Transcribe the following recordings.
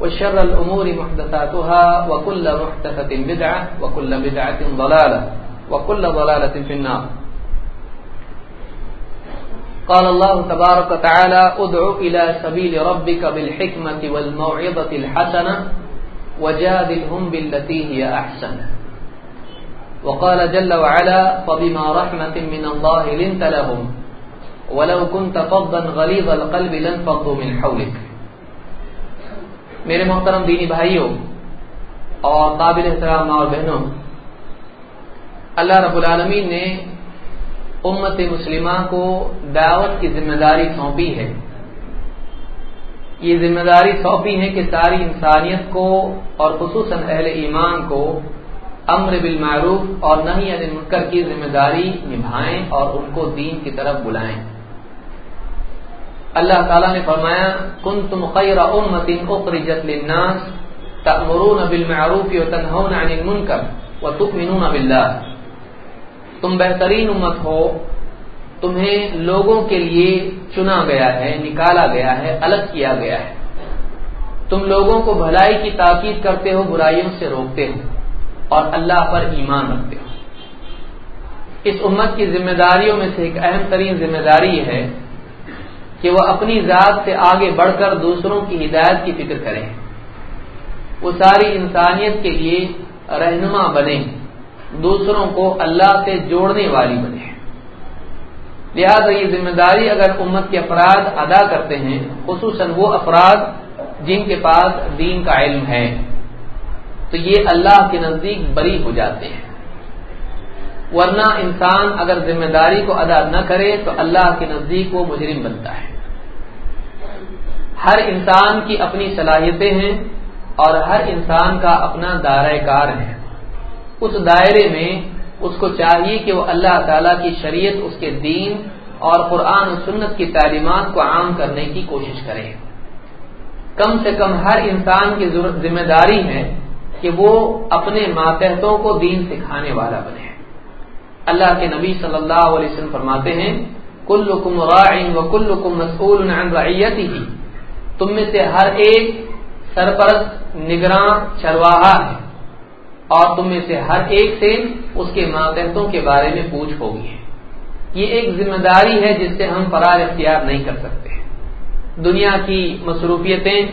وشر الأمور محدثاتها وكل محدثة بدعة وكل بدعة ضلالة وكل ضلالة في النار. قال الله تبارك وتعالى ادع إلى سبيل ربك بالحكمة والموعظة الحسنة وجادلهم بالتي هي أحسن. وقال جل وعلا فبما رحمة من الله لنت لهم ولو كنت فضا غليظ القلب لانفضوا من حولك. میرے محترم دینی بھائیوں اور قابل احترام اور بہنوں، اللہ رب العالمین نے امت مسلمہ کو دعوت کی ذمہ داری سونپی ہے۔ یہ ذمہ داری سونپی ہے کہ ساری انسانیت کو اور خصوصاً اہل ایمان کو امر بالمعروف اور نہیں عن منکر کی ذمہ داری نبھائیں اور ان کو دین کی طرف بلائیں۔ اللہ تعالیٰ نے فرمایا کن تم خیر امت اخرجت للناس تأمرون بالمعروف وتنهون عن المنکر وتؤمنون باللہ. تم بہترین امت ہو، تمہیں لوگوں کے لیے چنا گیا ہے، نکالا گیا ہے، الگ کیا گیا ہے۔ تم لوگوں کو بھلائی کی تاکید کرتے ہو، برائیوں سے روکتے ہو اور اللہ پر ایمان رکھتے ہو۔ اس امت کی ذمہ داریوں میں سے ایک اہم ترین ذمہ داری ہے کہ وہ اپنی ذات سے آگے بڑھ کر دوسروں کی ہدایت کی فکر کریں۔ وہ ساری انسانیت کے لیے رہنما بنے دوسروں کو اللہ سے جوڑنے والی بنے لہذا یہ ذمہ داری اگر امت کے افراد ادا کرتے ہیں، خصوصاً وہ افراد جن کے پاس دین کا علم ہے، تو یہ اللہ کے نزدیک بری ہو جاتے ہیں۔ ورنہ انسان اگر ذمہ داری کو ادا نہ کرے، تو اللہ کے نزدیک وہ مجرم بنتا ہے۔ ہر انسان کی اپنی صلاحیتیں ہیں اور ہر انسان کا اپنا دائرۂ کار ہے۔ اس دائرے میں اس کو چاہیے کہ وہ اللہ تعالی کی شریعت، اس کے دین اور قرآن و سنت کی تعلیمات کو عام کرنے کی کوشش کرے۔ کم سے کم ہر انسان کی ذمہ داری ہے کہ وہ اپنے ماتحتوں کو دین سکھانے والا بنے۔ اللہ کے نبی صلی اللہ علیہ وسلم فرماتے ہیں کل کم رائن و کل کم مسعول رعیتی ہی تم میں سے ہر ایک سرپرست، نگراں، چرواہا ہے۔ اور تم میں سے ہر ایک سے اس کے ماتحتوں کے بارے میں پوچھ ہوگی یہ ایک ذمہ داری ہے جس سے ہم فرار اختیار نہیں کر سکتے۔ دنیا کی مصروفیتیں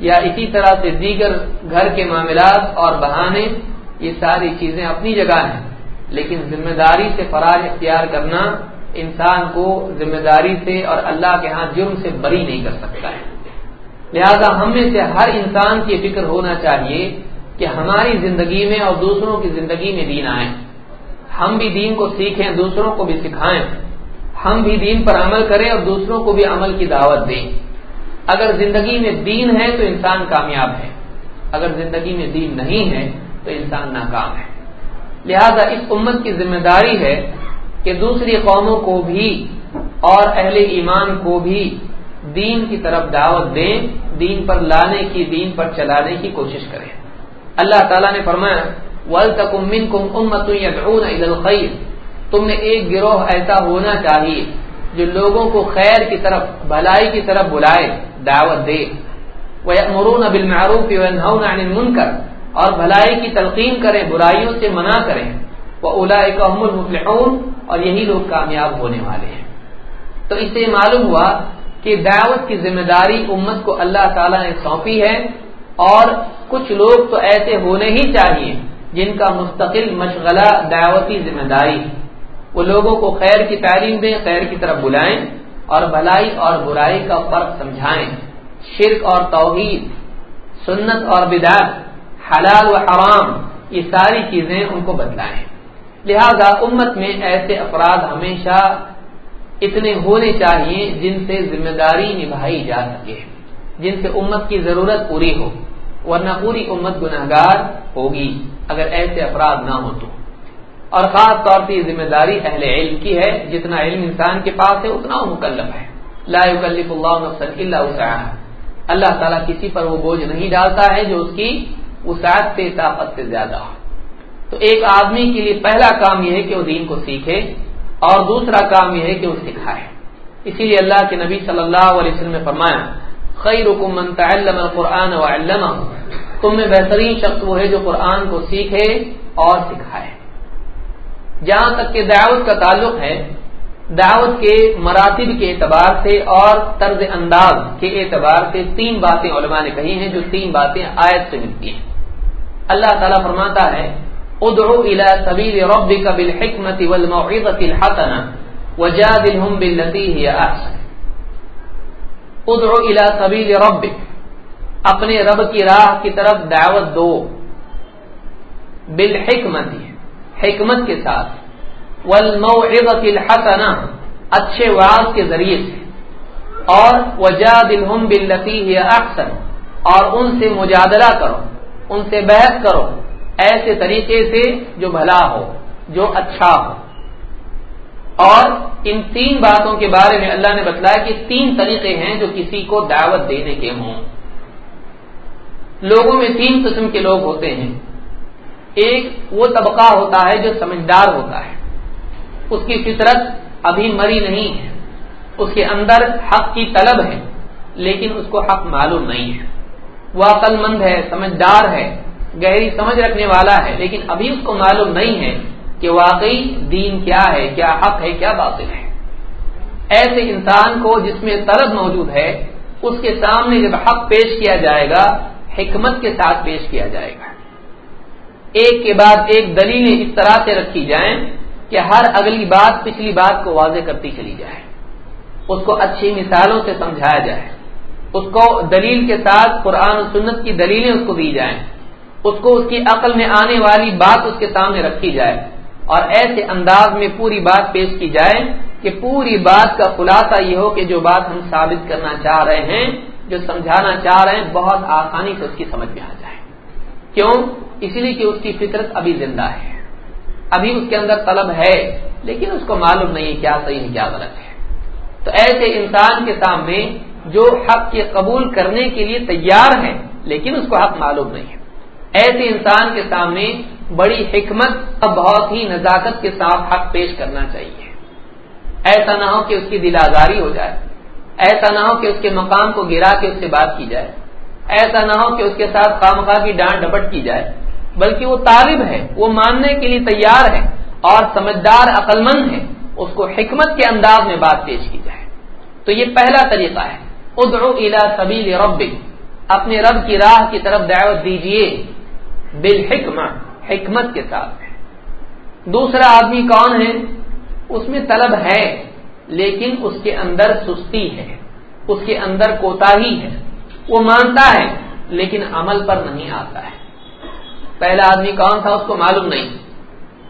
یا اسی طرح سے دیگر گھر کے معاملات اور بہانے، یہ ساری چیزیں اپنی جگہ ہیں۔ لیکن ذمہ داری سے فرار اختیار کرنا انسان کو ذمہ داری سے اور اللہ کے ہاں جرم سے بری نہیں کر سکتا ہے۔ لہذا ہم میں سے ہر انسان کی فکر ہونا چاہیے کہ ہماری زندگی میں اور دوسروں کی زندگی میں دین آئے۔ ہم بھی دین کو سیکھیں، دوسروں کو بھی سکھائیں۔ ہم بھی دین پر عمل کریں اور دوسروں کو بھی عمل کی دعوت دیں۔ اگر زندگی میں دین ہے تو انسان کامیاب ہے۔ اگر زندگی میں دین نہیں ہے تو انسان ناکام ہے۔ لہذا اس امت کی ذمہ داری ہے کہ دوسری قوموں کو بھی اور اہل ایمان کو بھی دین کی طرف دعوت دیں، دین پر لانے کی، دین پر چلانے کی کوشش کریں۔ اللہ تعالیٰ نے فرمایا ولتکم امت الخیر تم نے ایک گروہ ایسا ہونا چاہیے جو لوگوں کو خیر کی طرف، بھلائی کی طرف بلائے، دعوت دے۔ وہ مرون ابل معروف منکر اور بھلائی کی تلقین کریں، برائیوں سے منع کریں۔ وہ اولا المفلحون۔ اور یہی لوگ کامیاب ہونے والے ہیں۔ تو اس سے معلوم ہوا کہ دعوت کی ذمہ داری امت کو اللہ تعالیٰ نے سونپی ہے اور کچھ لوگ تو ایسے ہونے ہی چاہیے جن کا مستقل مشغلہ دعوتی ذمہ داری وہ لوگوں کو خیر کی تعلیم دیں، خیر کی طرف بلائیں اور بھلائی اور برائی کا فرق سمجھائیں۔ شرک اور توحید، سنت اور بدعت، حلال و حرام، یہ ساری چیزیں ان کو بتلائیں۔ لہذا امت میں ایسے افراد ہمیشہ اتنے ہونے چاہیے جن سے ذمہ داری نبھائی جا سکے، جن سے امت کی ضرورت پوری ہو، ورنہ پوری امت گناہ گار ہوگی اگر ایسے افراد نہ ہو تو۔ اور خاص طور سے یہ ذمہ داری اہل علم کی ہے، جتنا علم انسان کے پاس ہے، اتنا وہ مکلف ہے۔ لا يكلف اللہ الا وسعها۔ اللہ تعالیٰ کسی پر وہ بوجھ نہیں ڈالتا ہے جو اس کی وسعت سے، طاقت سے زیادہ ہو۔ تو ایک آدمی کے لیے پہلا کام یہ ہے کہ وہ دین کو سیکھے۔ اور دوسرا کام یہ ہے کہ وہ سکھائے اسی لیے اللہ کے نبی صلی اللہ علیہ وسلم نے فرمایا خیر من تعلم القرآن وعلمه تم میں بہترین شخص وہ ہے جو قرآن کو سیکھے اور سکھائے۔ جہاں تک کہ دعوت کا تعلق ہے، دعوت کے مراتب کے اعتبار سے اور طرز انداز کے اعتبار سے تین باتیں علماء نے کہی ہیں، جو تین باتیں آیت سے ملتی ہیں۔ اللہ تعالیٰ فرماتا ہے ادعو الى سبیل ربک بالحکمت والموعظت الحسنہ وجادلهم باللتی ہی احسن ادعو الى سبیل ربک اپنے رب کی راہ کی طرف دعوت دو. بالحکمت حکمت کے ساتھ. والموعظت الحسنہ اچھے وعظ کے ذریعے سے. اور وجادلهم باللتی ہی احسن اور ان سے مجادلہ کرو، ان سے بحث کرو ایسے طریقے سے جو بھلا ہو، جو اچھا ہو۔ اور ان تین باتوں کے بارے میں اللہ نے بتلایا کہ تین طریقے ہیں جو کسی کو دعوت دینے کے ہوں۔ لوگوں میں تین قسم کے لوگ ہوتے ہیں۔ ایک وہ طبقہ ہوتا ہے جو سمجھدار ہوتا ہے۔ اس کی فطرت ابھی مری نہیں ہے۔ اس کے اندر حق کی طلب ہے، لیکن اس کو حق معلوم نہیں ہے۔ وہ عقل مند ہے، سمجھدار ہے۔ گہری سمجھ رکھنے والا ہے، لیکن ابھی اس کو معلوم نہیں ہے کہ واقعی دین کیا ہے، کیا حق ہے، کیا باطل ہے۔ ایسے انسان کو جس میں طلب موجود ہے، اس کے سامنے جب حق پیش کیا جائے گا، حکمت کے ساتھ پیش کیا جائے گا۔ ایک کے بعد ایک دلیلیں اس طرح سے رکھی جائیں کہ ہر اگلی بات پچھلی بات کو واضح کرتی چلی جائے۔ اس کو اچھی مثالوں سے سمجھایا جائے۔ اس کو دلیل کے ساتھ قرآن و سنت کی دلیلیں اس کو دی جائیں۔ اس کو اس کی عقل میں آنے والی بات اس کے سامنے رکھی جائے اور ایسے انداز میں پوری بات پیش کی جائے کہ پوری بات کا خلاصہ یہ ہو کہ جو بات ہم ثابت کرنا چاہ رہے ہیں، جو سمجھانا چاہ رہے ہیں، بہت آسانی سے اس کی سمجھ میں آ جائے۔ کیوں؟ اس لیے کہ اس کی فطرت ابھی زندہ ہے۔ ابھی اس کے اندر طلب ہے، لیکن اس کو معلوم نہیں کیا صحیح ہے، کیا غلط ہے۔ تو ایسے انسان کے سامنے جو حق کے قبول کرنے کے لیے تیار ہے لیکن اس کو حق معلوم نہیں ہے۔ ایسے انسان کے سامنے بڑی حکمت اور بہت ہی نزاکت کے ساتھ حق پیش کرنا چاہیے۔ ایسا نہ ہو کہ اس کی دل آزاری ہو جائے۔ ایسا نہ ہو کہ اس کے مقام کو گرا کے اس سے بات کی جائے۔ ایسا نہ ہو کہ اس کے ساتھ خامخواہ کی ڈانٹ ڈپٹ کی جائے۔ بلکہ وہ طالب ہے، وہ ماننے کے لیے تیار ہے اور سمجھدار عقل مند ہے۔ اس کو حکمت کے انداز میں بات پیش کی جائے۔ تو یہ پہلا طریقہ ہے۔ ادعو الى سبیل ربک، اپنے رب کی راہ کی طرف دعوت دیجیے بالحکمت حکمت کے ساتھ دوسرا آدمی کون ہے؟ اس میں طلب ہے، لیکن اس کے اندر سستی ہے، اس کے اندر کوتا ہی ہے۔ وہ مانتا ہے، لیکن عمل پر نہیں آتا ہے۔ پہلا آدمی کون تھا، اس کو معلوم نہیں۔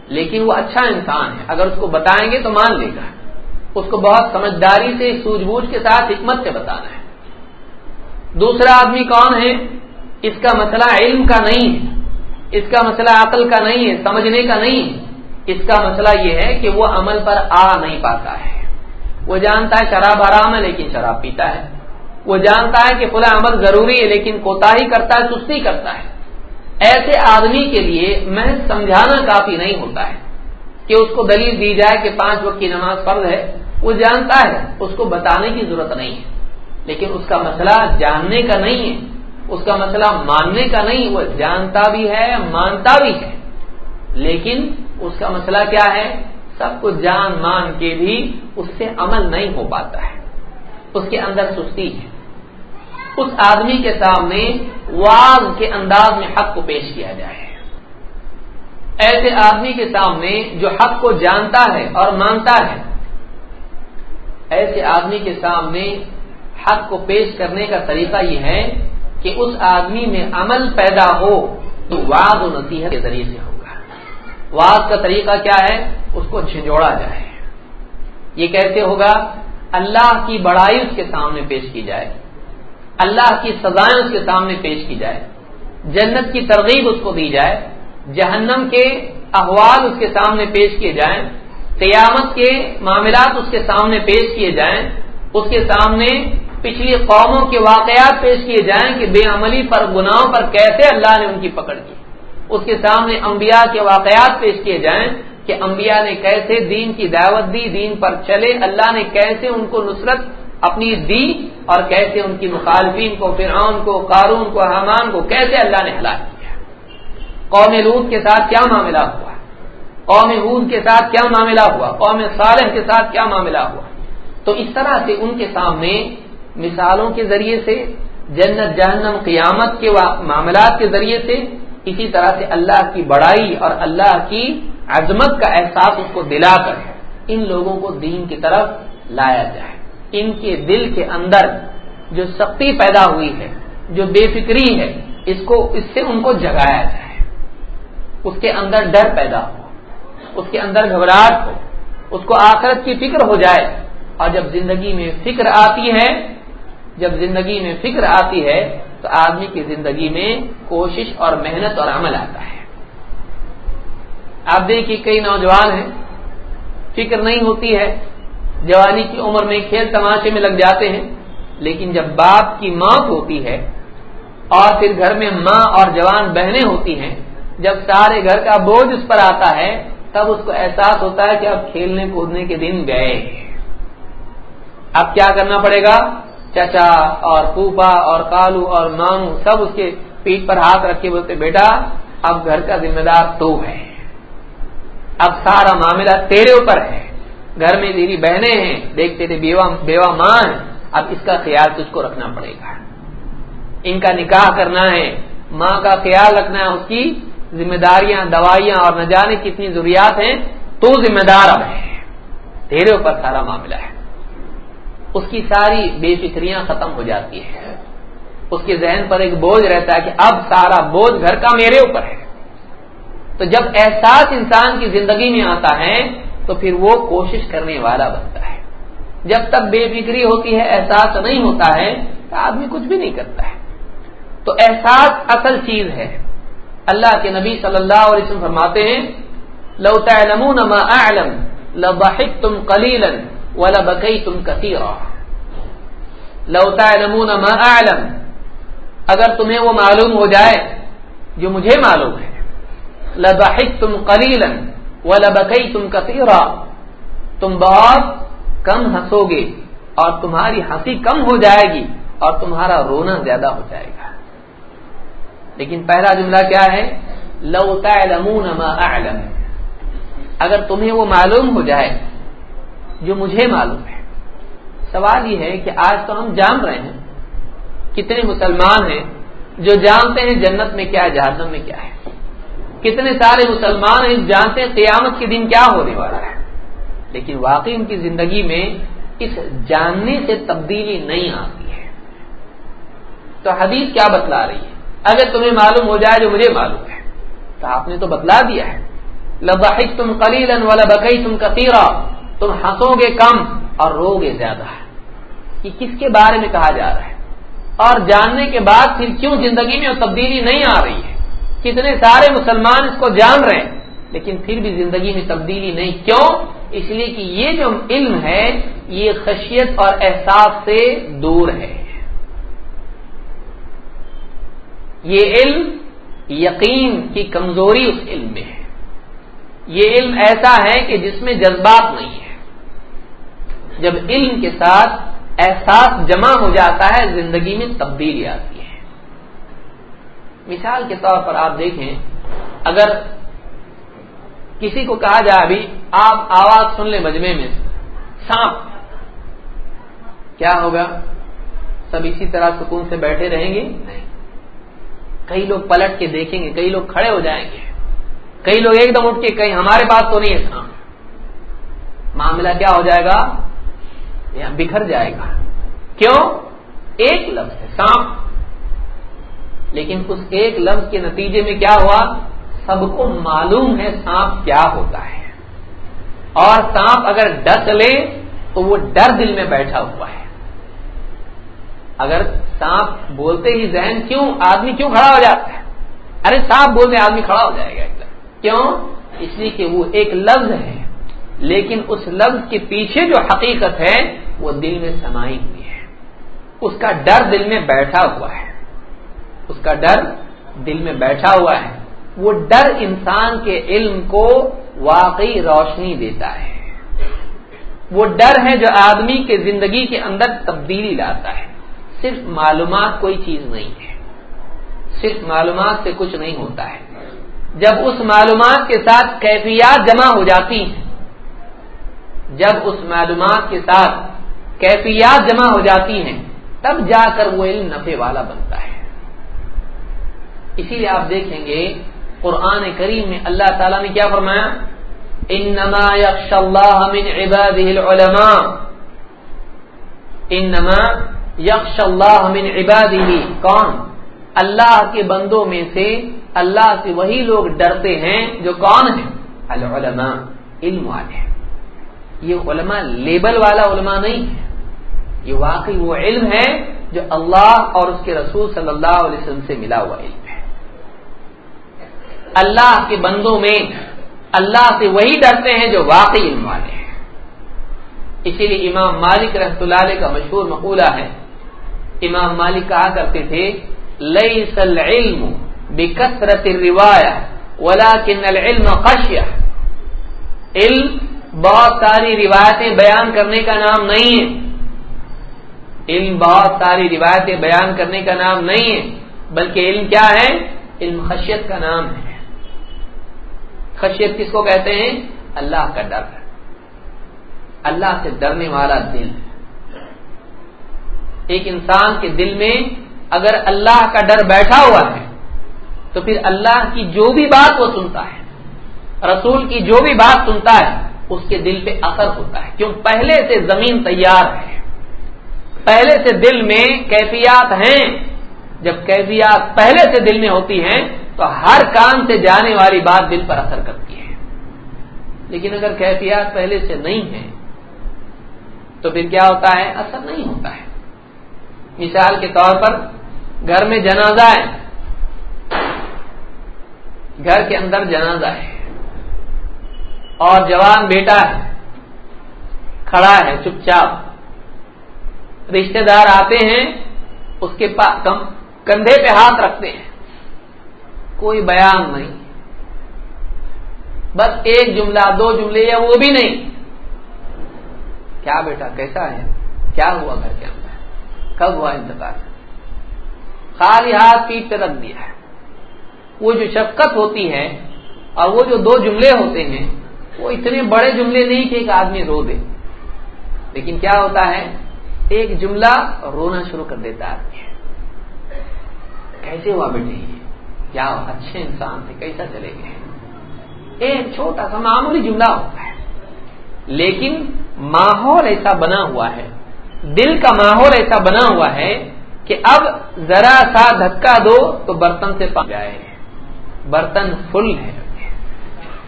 لیکن وہ اچھا انسان ہے۔ اگر اس کو بتائیں گے تو مان لے گا۔ اس کو بہت سمجھداری سے سوجھ بوجھ کے ساتھ حکمت سے بتانا ہے۔ دوسرا آدمی کون ہے؟ اس کا مسئلہ علم کا نہیں ہے۔ اس کا مسئلہ عقل کا نہیں ہے، سمجھنے کا نہیں ہے۔ اس کا مسئلہ یہ ہے کہ وہ عمل پر آ نہیں پاتا ہے۔ وہ جانتا ہے شراب حرام ہے لیکن شراب پیتا ہے۔ وہ جانتا ہے کہ فلاں عمل ضروری ہے لیکن کوتا ہی کرتا ہے، سستی کرتا ہے۔ ایسے آدمی کے لیے میں سمجھانا کافی نہیں ہوتا ہے۔ کہ اس کو دلیل دی جائے کہ پانچ وقت کی نماز فرض ہے، وہ جانتا ہے، اس کو بتانے کی ضرورت نہیں ہے۔ لیکن اس کا مسئلہ جاننے کا نہیں ہے۔ اس کا مسئلہ ماننے کا نہیں، وہ جانتا بھی ہے، مانتا بھی ہے۔ لیکن اس کا مسئلہ کیا ہے؟ سب کو جان مان کے بھی اس سے عمل نہیں ہو پاتا ہے۔ اس کے اندر سستی ہے۔ اس آدمی کے سامنے واض کے انداز میں حق کو پیش کیا جائے۔ ایسے آدمی کے سامنے جو حق کو جانتا ہے اور مانتا ہے، ایسے آدمی کے سامنے حق کو پیش کرنے کا طریقہ یہ ہے کہ اس آدمی میں عمل پیدا ہو تو واض و نصیحت کے ذریعے سے ہوگا۔ واض کا طریقہ کیا ہے؟ اس کو جھنجھوڑا جائے۔ یہ کیسے ہوگا؟ اللہ کی بڑائی اس کے سامنے پیش کی جائے۔ اللہ کی سزائیں اس کے سامنے پیش کی جائے۔ جنت کی ترغیب اس کو دی جائے۔ جہنم کے احوال اس کے سامنے پیش کیے جائیں۔ قیامت کے معاملات اس کے سامنے پیش کیے جائیں۔ اس کے سامنے پچھلی قوموں کے واقعات پیش کیے جائیں کہ بے عملی پر، گناہوں پر کیسے اللہ نے ان کی پکڑ کی؟ اس کے سامنے انبیاء کے واقعات پیش کیے جائیں کہ انبیاء نے کیسے دین کی دعوت دی، دین پر چلے، اللہ نے کیسے ان کو نصرت اپنی دی اور کیسے ان کی مخالفین کو، فرعون کو، قارون کو حمان کو کیسے اللہ نے ہلاک کیا؟ قوم لوت کے ساتھ کیا معاملہ ہوا؟ قوم حود کے ساتھ کیا معاملہ ہوا؟ قوم صالح کے ساتھ کیا معاملہ ہوا؟ تو اس طرح سے ان کے سامنے مثالوں کے ذریعے سے، جنت، جہنم، قیامت کے معاملات کے ذریعے سے اسی طرح سے اللہ کی بڑائی اور اللہ کی عظمت کا احساس اس کو دلا کر ان لوگوں کو دین کی طرف لایا جائے۔ ان کے دل کے اندر جو سختی پیدا ہوئی ہے، جو بے فکری ہے، اس کو، اس سے ان کو جگایا جائے۔ اس کے اندر ڈر پیدا ہو، اس کے اندر گھبراہٹ ہو، اس کو آخرت کی فکر ہو جائے۔ اور جب زندگی میں فکر آتی ہے جب زندگی میں فکر آتی ہے تو آدمی کی زندگی میں کوشش اور محنت اور عمل آتا ہے۔ آپ دیکھیے کئی نوجوان ہیں، فکر نہیں ہوتی ہے۔ جوانی کی عمر میں کھیل تماشے میں لگ جاتے ہیں، لیکن جب باپ کی موت ہوتی ہے اور پھر گھر میں ماں اور جوان بہنیں ہوتی ہیں، جب سارے گھر کا بوجھ اس پر آتا ہے، تب اس کو احساس ہوتا ہے کہ اب کھیلنے کودنے کے دن گئے۔ اب کیا کرنا پڑے گا؟ چچا اور پوپا اور کالو اور مامو سب اس کے پیٹ پر ہاتھ رکھ کے بولتے، بیٹا، اب گھر کا ذمہ دار تو ہے۔ اب سارا معاملہ تیرے اوپر ہے۔ گھر میں تیری بہنیں ہیں دیکھتے تھے بیوہ بیوہ ماں ہے اب اس کا خیال تجھ کو رکھنا پڑے گا۔ ان کا نکاح کرنا ہے۔ ماں کا خیال رکھنا ہے، اس کی ذمہ داریاں، دوائیاں اور نہ جانے کتنی ضروریات ہیں۔ تو ذمہ دار اب ہے۔ تیرے اوپر سارا معاملہ ہے۔ اس کی ساری بے فکریاں ختم ہو جاتی ہے اس کے ذہن پر ایک بوجھ رہتا ہے کہ اب سارا بوجھ گھر کا میرے اوپر ہے۔ تو جب احساس انسان کی زندگی میں آتا ہے، تو پھر وہ کوشش کرنے والا بنتا ہے۔ جب تک بے فکری ہوتی ہے، احساس نہیں ہوتا ہے، تو آدمی کچھ بھی نہیں کرتا ہے۔ تو احساس اصل چیز ہے۔ اللہ کے نبی صلی اللہ علیہ وسلم فرماتے ہیں، لو تعلمون ما اعلم لضحكتم قليلا ولبكيتم كثيرا. لو تعلمون ما اعلم اگر تمہیں وہ معلوم ہو جائے جو مجھے معلوم ہے. لضحكتم قليلا ولبكيتم كثيرا. تم بہت کم ہنسو گے اور تمہاری ہنسی کم ہو جائے گی اور تمہارا رونا زیادہ ہو جائے گا. لیکن پہلا جملہ کیا ہے؟ لو تعلمون ما اعلم اگر تمہیں وہ معلوم ہو جائے جو مجھے معلوم ہے۔ سوال یہ ہے کہ آج تو ہم جان رہے ہیں کتنے مسلمان ہیں جو جانتے ہیں جنت میں کیا ہے، جہنم میں کیا ہے۔ کتنے سارے مسلمان ہیں جانتے ہیں قیامت کے دن کیا ہونے والا ہے۔ لیکن واقعی ان کی زندگی میں اس جاننے سے تبدیلی نہیں آتی ہے۔ تو حدیث کیا بتلا رہی ہے؟ اگر تمہیں معلوم ہو جائے جو مجھے معلوم ہے، تو آپ نے تو بتلا دیا ہے۔ لباحق تم کلیل والا بکئی تم کثیرا۔ تم ہنسو گے کم اور رو گے زیادہ یہ کس کے بارے میں کہا جا رہا ہے؟ اور جاننے کے بعد پھر کیوں زندگی میں تبدیلی نہیں آ رہی ہے؟ کتنے سارے مسلمان اس کو جان رہے ہیں، لیکن پھر بھی زندگی میں تبدیلی نہیں۔ کیوں؟ اس لیے کہ یہ جو علم ہے، یہ خشیت اور احساس سے دور ہے۔ یہ علم یقین کی کمزوری اس علم میں ہے۔ یہ علم ایسا ہے کہ جس میں جذبات نہیں ہے جب علم کے ساتھ احساس جمع ہو جاتا ہے، زندگی میں تبدیلی آتی ہے۔ مثال کے طور پر آپ دیکھیں، اگر کسی کو کہا جائے ابھی آپ آواز سن لیں مجمے میں، سانپ۔ کیا ہوگا؟ سب اسی طرح سکون سے بیٹھے رہیں گے؟ نہیں۔ کئی لوگ پلٹ کے دیکھیں گے، کئی لوگ کھڑے ہو جائیں گے۔ کئی لوگ ایک دم اٹھ کے کہیں، ہمارے پاس تو نہیں ہے سانپ۔ معاملہ کیا ہو جائے گا؟ بکھر جائے گا۔ کیوں؟ ایک لفظ ہے، سانپ۔ لیکن اس ایک لفظ کے نتیجے میں کیا ہوا؟ سب کو معلوم ہے سانپ کیا ہوتا ہے۔ اور سانپ اگر ڈس لے تو وہ ڈر دل میں بیٹھا ہوا ہے۔ اگر سانپ بولتے ہی ذہن کیوں؟ آدمی کیوں کھڑا ہو جاتا ہے؟ ارے سانپ بولتے آدمی کھڑا ہو جائے گا۔ ایک کیوں؟ اس لیے کہ وہ ایک لفظ ہے۔ لیکن اس لفظ کے پیچھے جو حقیقت ہے، وہ دل میں سمائی ہوئی ہے۔ اس کا ڈر دل میں بیٹھا ہوا ہے۔ اس کا ڈر دل میں بیٹھا ہوا ہے۔ وہ ڈر انسان کے علم کو واقعی روشنی دیتا ہے۔ وہ ڈر ہے جو آدمی کے زندگی کے اندر تبدیلی لاتا ہے۔ صرف معلومات کوئی چیز نہیں ہے۔ صرف معلومات سے کچھ نہیں ہوتا ہے۔ جب اس معلومات کے ساتھ کیفیات جمع ہو جاتی ہیں جب اس معلومات کے ساتھ کیفیات جمع ہو جاتی ہیں، تب جا کر وہ علم نفے والا بنتا ہے۔ اسی لیے آپ دیکھیں گے، قرآن کریم میں اللہ تعالیٰ نے کیا فرمایا؟ انما یخش اللہ من عباده العلماء۔ انما یخش اللہ من عباده۔ کون؟ اللہ کے بندوں میں سے اللہ سے وہی لوگ ڈرتے ہیں جو کون ہیں؟ العلماء، علم والے ہیں۔ یہ علماء لیبل والا علماء نہیں ہے یہ واقعی وہ علم ہے جو اللہ اور اس کے رسول صلی اللہ علیہ وسلم سے ملا ہوا علم ہے۔ اللہ کے بندوں میں اللہ سے وہی ڈرتے ہیں جو واقعی علم والے ہیں۔ اسی لیے امام مالک رحمۃ اللہ علیہ کا مشہور مقولہ ہے۔ امام مالک کہا کرتے تھے لئی سل علم بکثرت روایہ ولا کن العلم خشیہ۔ علم بہت ساری روایتیں بیان کرنے کا نام نہیں ہے۔ علم بہت ساری روایتیں بیان کرنے کا نام نہیں ہے، بلکہ علم کیا ہے؟ علم خشیت کا نام ہے۔ خشیت کس کو کہتے ہیں؟ اللہ کا ڈر۔ اللہ سے ڈرنے والا دل۔ ایک انسان کے دل میں اگر اللہ کا ڈر بیٹھا ہوا ہے، تو پھر اللہ کی جو بھی بات وہ سنتا ہے، رسول کی جو بھی بات سنتا ہے اس کے دل پہ اثر ہوتا ہے۔ کیوں؟ پہلے سے زمین تیار ہے۔ پہلے سے دل میں کیفیات ہیں۔ جب کیفیات پہلے سے دل میں ہوتی ہیں، تو ہر کام سے جانے والی بات دل پر اثر کرتی ہے۔ لیکن اگر کیفیات پہلے سے نہیں ہے تو پھر کیا ہوتا ہے؟ اثر نہیں ہوتا ہے۔ مثال کے طور پر، گھر میں جنازہ ہے۔ گھر کے اندر جنازہ ہے۔ اور جوان بیٹا ہے، کھڑا ہے، چپ چاپ۔ رشتے دار آتے ہیں، اس کے پاس کندھے پہ ہاتھ رکھتے ہیں۔ کوئی بیان نہیں۔ بس ایک جملہ، دو جملے یا وہ بھی نہیں۔ کیا بیٹا، کیسا ہے؟ کیا ہوا گھر کے اندر؟ کب ہوا انتقال؟ خالی ہاتھ پیٹ پہ رکھ دیا ہے۔ وہ جو شفقت ہوتی ہے اور وہ جو دو جملے ہوتے ہیں وہ اتنے بڑے جملے نہیں کہ ایک آدمی رو دے۔ لیکن کیا ہوتا ہے؟ ایک جملہ رونا شروع کر دیتا آدمی کیسے ہوا بیٹے کیا اچھے انسان تھے، کیسا چلے گئے؟ ایک چھوٹا سا معمولی جملہ ہوتا ہے۔ لیکن ماحول ایسا بنا ہوا ہے، دل کا ماحول ایسا بنا ہوا ہے کہ اب ذرا سا دھکا دو تو برتن سے پا جائے۔ برتن فل ہے۔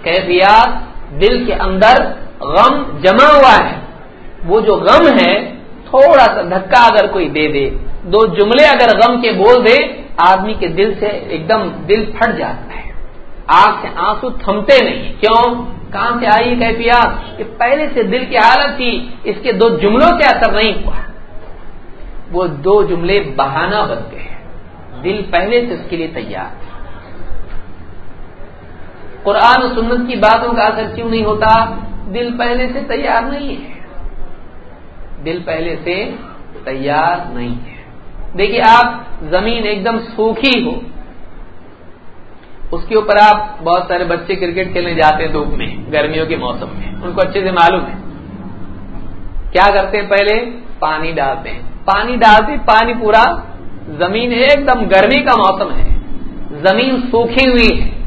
کیفیات دل کے اندر غم جمع ہوا ہے۔ وہ جو غم ہے، تھوڑا سا دھکا اگر کوئی دے دے، دو جملے اگر غم کے بول دے، آدمی کے دل سے ایک دم دل پھٹ جاتا ہے۔ آنکھ سے آنسو تھمتے نہیں۔ کیوں؟ کہاں سے آئی کیفیات کہ پہلے سے دل کی حالت تھی، اس کے دو جملوں سے اثر نہیں ہوا۔ وہ دو جملے بہانہ بنتے ہیں دل پہلے سے اس کے لیے تیار قرآن و سنت کی باتوں کا اثر کیوں نہیں ہوتا؟ دل پہلے سے تیار نہیں ہے۔ دل پہلے سے تیار نہیں ہے۔ دیکھیے آپ زمین ایک دم سوکھی ہو، اس کے اوپر آپ بہت سارے بچے کرکٹ کھیلنے جاتے ہیں دھوپ میں، گرمیوں کے موسم میں، ان کو اچھے سے معلوم ہے۔ کیا کرتے ہیں پہلے؟ پانی ڈالتے ہیں۔ پانی ڈالتے پانی پورا زمین ایک دم گرمی کا موسم ہے۔ زمین سوکھی ہوئی ہے۔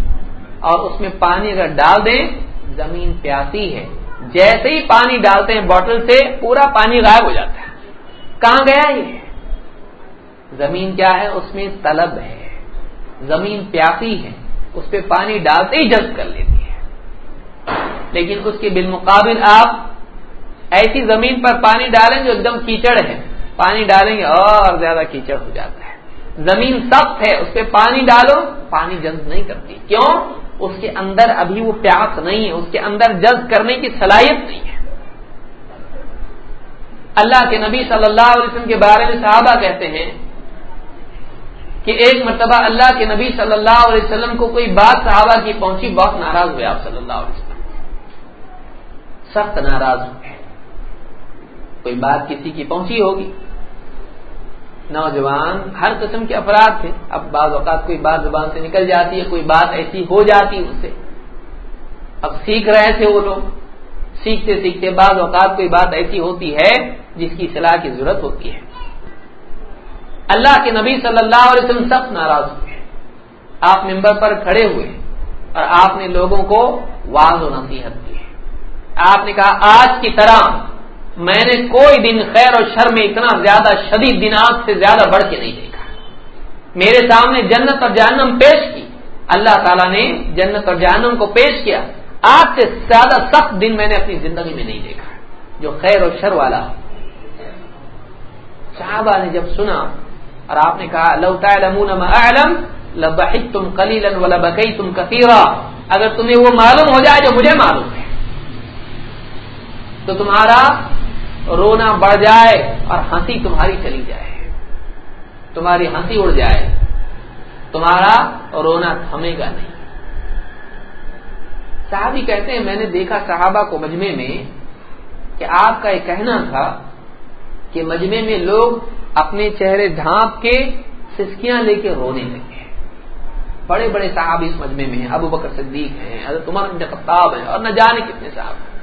اور اس میں پانی اگر ڈال دیں، زمین پیاسی ہے۔ جیسے ہی پانی ڈالتے ہیں بوٹل سے، پورا پانی غائب ہو جاتا ہے۔ کہاں گیا یہ؟ زمین کیا ہے؟ اس میں طلب ہے۔ زمین پیاسی ہے۔ اس پہ پانی ڈالتے ہی جذب کر لیتی ہے۔ لیکن اس کے بالمقابل آپ ایسی زمین پر پانی ڈالیں جو ایک دم کیچڑ ہے۔ پانی ڈالیں گے اور زیادہ کیچڑ ہو جاتا ہے۔ زمین سخت ہے، اس پہ پانی ڈالو، پانی جذب نہیں کرتی۔ کیوں؟ اس کے اندر ابھی وہ پیاس نہیں ہے، اس کے اندر جذب کرنے کی صلاحیت نہیں ہے۔ اللہ کے نبی صلی اللہ علیہ وسلم کے بارے میں صحابہ کہتے ہیں کہ ایک مرتبہ اللہ کے نبی صلی اللہ علیہ وسلم کو کوئی بات صحابہ کی پہنچی، بہت ناراض ہوئے آپ صلی اللہ علیہ وسلم۔ سخت ناراض ہوئے۔ کوئی بات کسی کی پہنچی ہوگی۔ نوجوان ہر قسم کے افراد تھے۔ اب بعض اوقات کوئی بات زبان سے نکل جاتی ہے، کوئی بات ایسی ہو جاتی اس سے۔ اب سیکھ رہے تھے وہ لوگ۔ سیکھتے سیکھتے بعض اوقات کوئی بات ایسی ہوتی ہے جس کی صلاح کی ضرورت ہوتی ہے۔ اللہ کے نبی صلی اللہ علیہ وسلم سخت ناراض ہوئے آپ ممبر پر کھڑے ہوئے اور آپ نے لوگوں کو واض و نصیحت کی آپ نے کہا، آج کی طرح میں نے کوئی دن خیر اور شر میں اتنا زیادہ شدید دن آج سے زیادہ بڑھ کے نہیں دیکھا۔ میرے سامنے جنت اور جہنم پیش کی۔ اللہ تعالیٰ نے جنت اور جہنم کو پیش کیا۔ آج سے زیادہ سخت دن میں نے اپنی زندگی میں نہیں دیکھا۔ جو خیر اور شر والا صحابہ نے جب سنا اور آپ نے کہا، لو لبحت تم کلیلن و لبئی تم کثیرا۔ اگر تمہیں وہ معلوم ہو جائے جو مجھے معلوم ہے۔ تو تمہارا رونا بڑھ جائے اور ہنسی تمہاری چلی جائے۔ تمہاری ہنسی اڑ جائے۔ تمہارا رونا تھمے گا نہیں۔ صحابی کہتے ہیں، میں نے دیکھا صحابہ کو مجمے میں کہ آپ کا یہ کہنا تھا کہ مجمے میں لوگ اپنے چہرے ڈھانپ کے سسکیاں لے کے رونے لگے بڑے بڑے صاحب اس مجمے میں ہیں۔ ابو بکر صدیق ہیں، حضرت عمر خطاب ہیں اور نہ جانے کتنے صاحب ہیں۔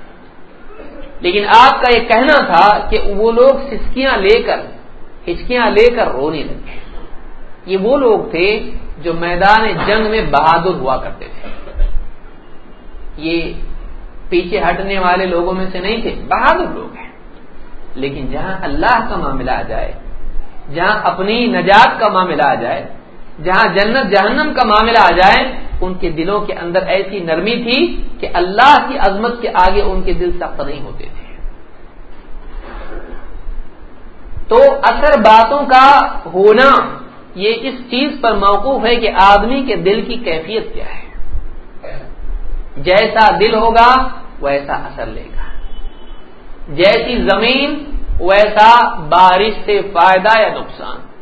لیکن آپ کا یہ کہنا تھا کہ وہ لوگ سسکیاں لے کر، ہچکیاں لے کر رونے لگے۔ یہ وہ لوگ تھے جو میدان جنگ میں بہادر ہوا کرتے تھے۔ یہ پیچھے ہٹنے والے لوگوں میں سے نہیں تھے، بہادر لوگ ہیں۔ لیکن جہاں اللہ کا معاملہ آ جائے، جہاں اپنی نجات کا معاملہ آ جائے جہاں جنت جہنم کا معاملہ آ جائے، ان کے دلوں کے اندر ایسی نرمی تھی کہ اللہ کی عظمت کے آگے ان کے دل سخت نہیں ہوتے تھے۔ تو اثر باتوں کا ہونا، یہ اس چیز پر موقوف ہے کہ آدمی کے دل کی کیفیت کیا ہے۔ جیسا دل ہوگا، ویسا اثر لے گا۔ جیسی زمین، ویسا بارش سے فائدہ یا نقصان۔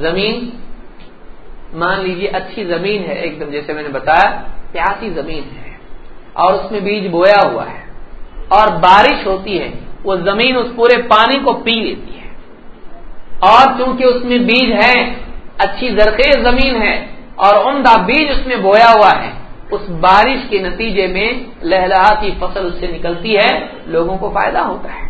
زمین، مان لیجیے اچھی زمین ہے، ایک دم جیسے میں نے بتایا، پیاسی زمین ہے اور اس میں بیج بویا ہوا ہے اور بارش ہوتی ہے، وہ زمین اس پورے پانی کو پی لیتی ہے۔ اور چونکہ اس میں بیج ہے، اچھی زرخیز زمین ہے اور عمدہ بیج اس میں بویا ہوا ہے، اس بارش کے نتیجے میں لہلاتی فصل اس سے نکلتی ہے، لوگوں کو فائدہ ہوتا ہے۔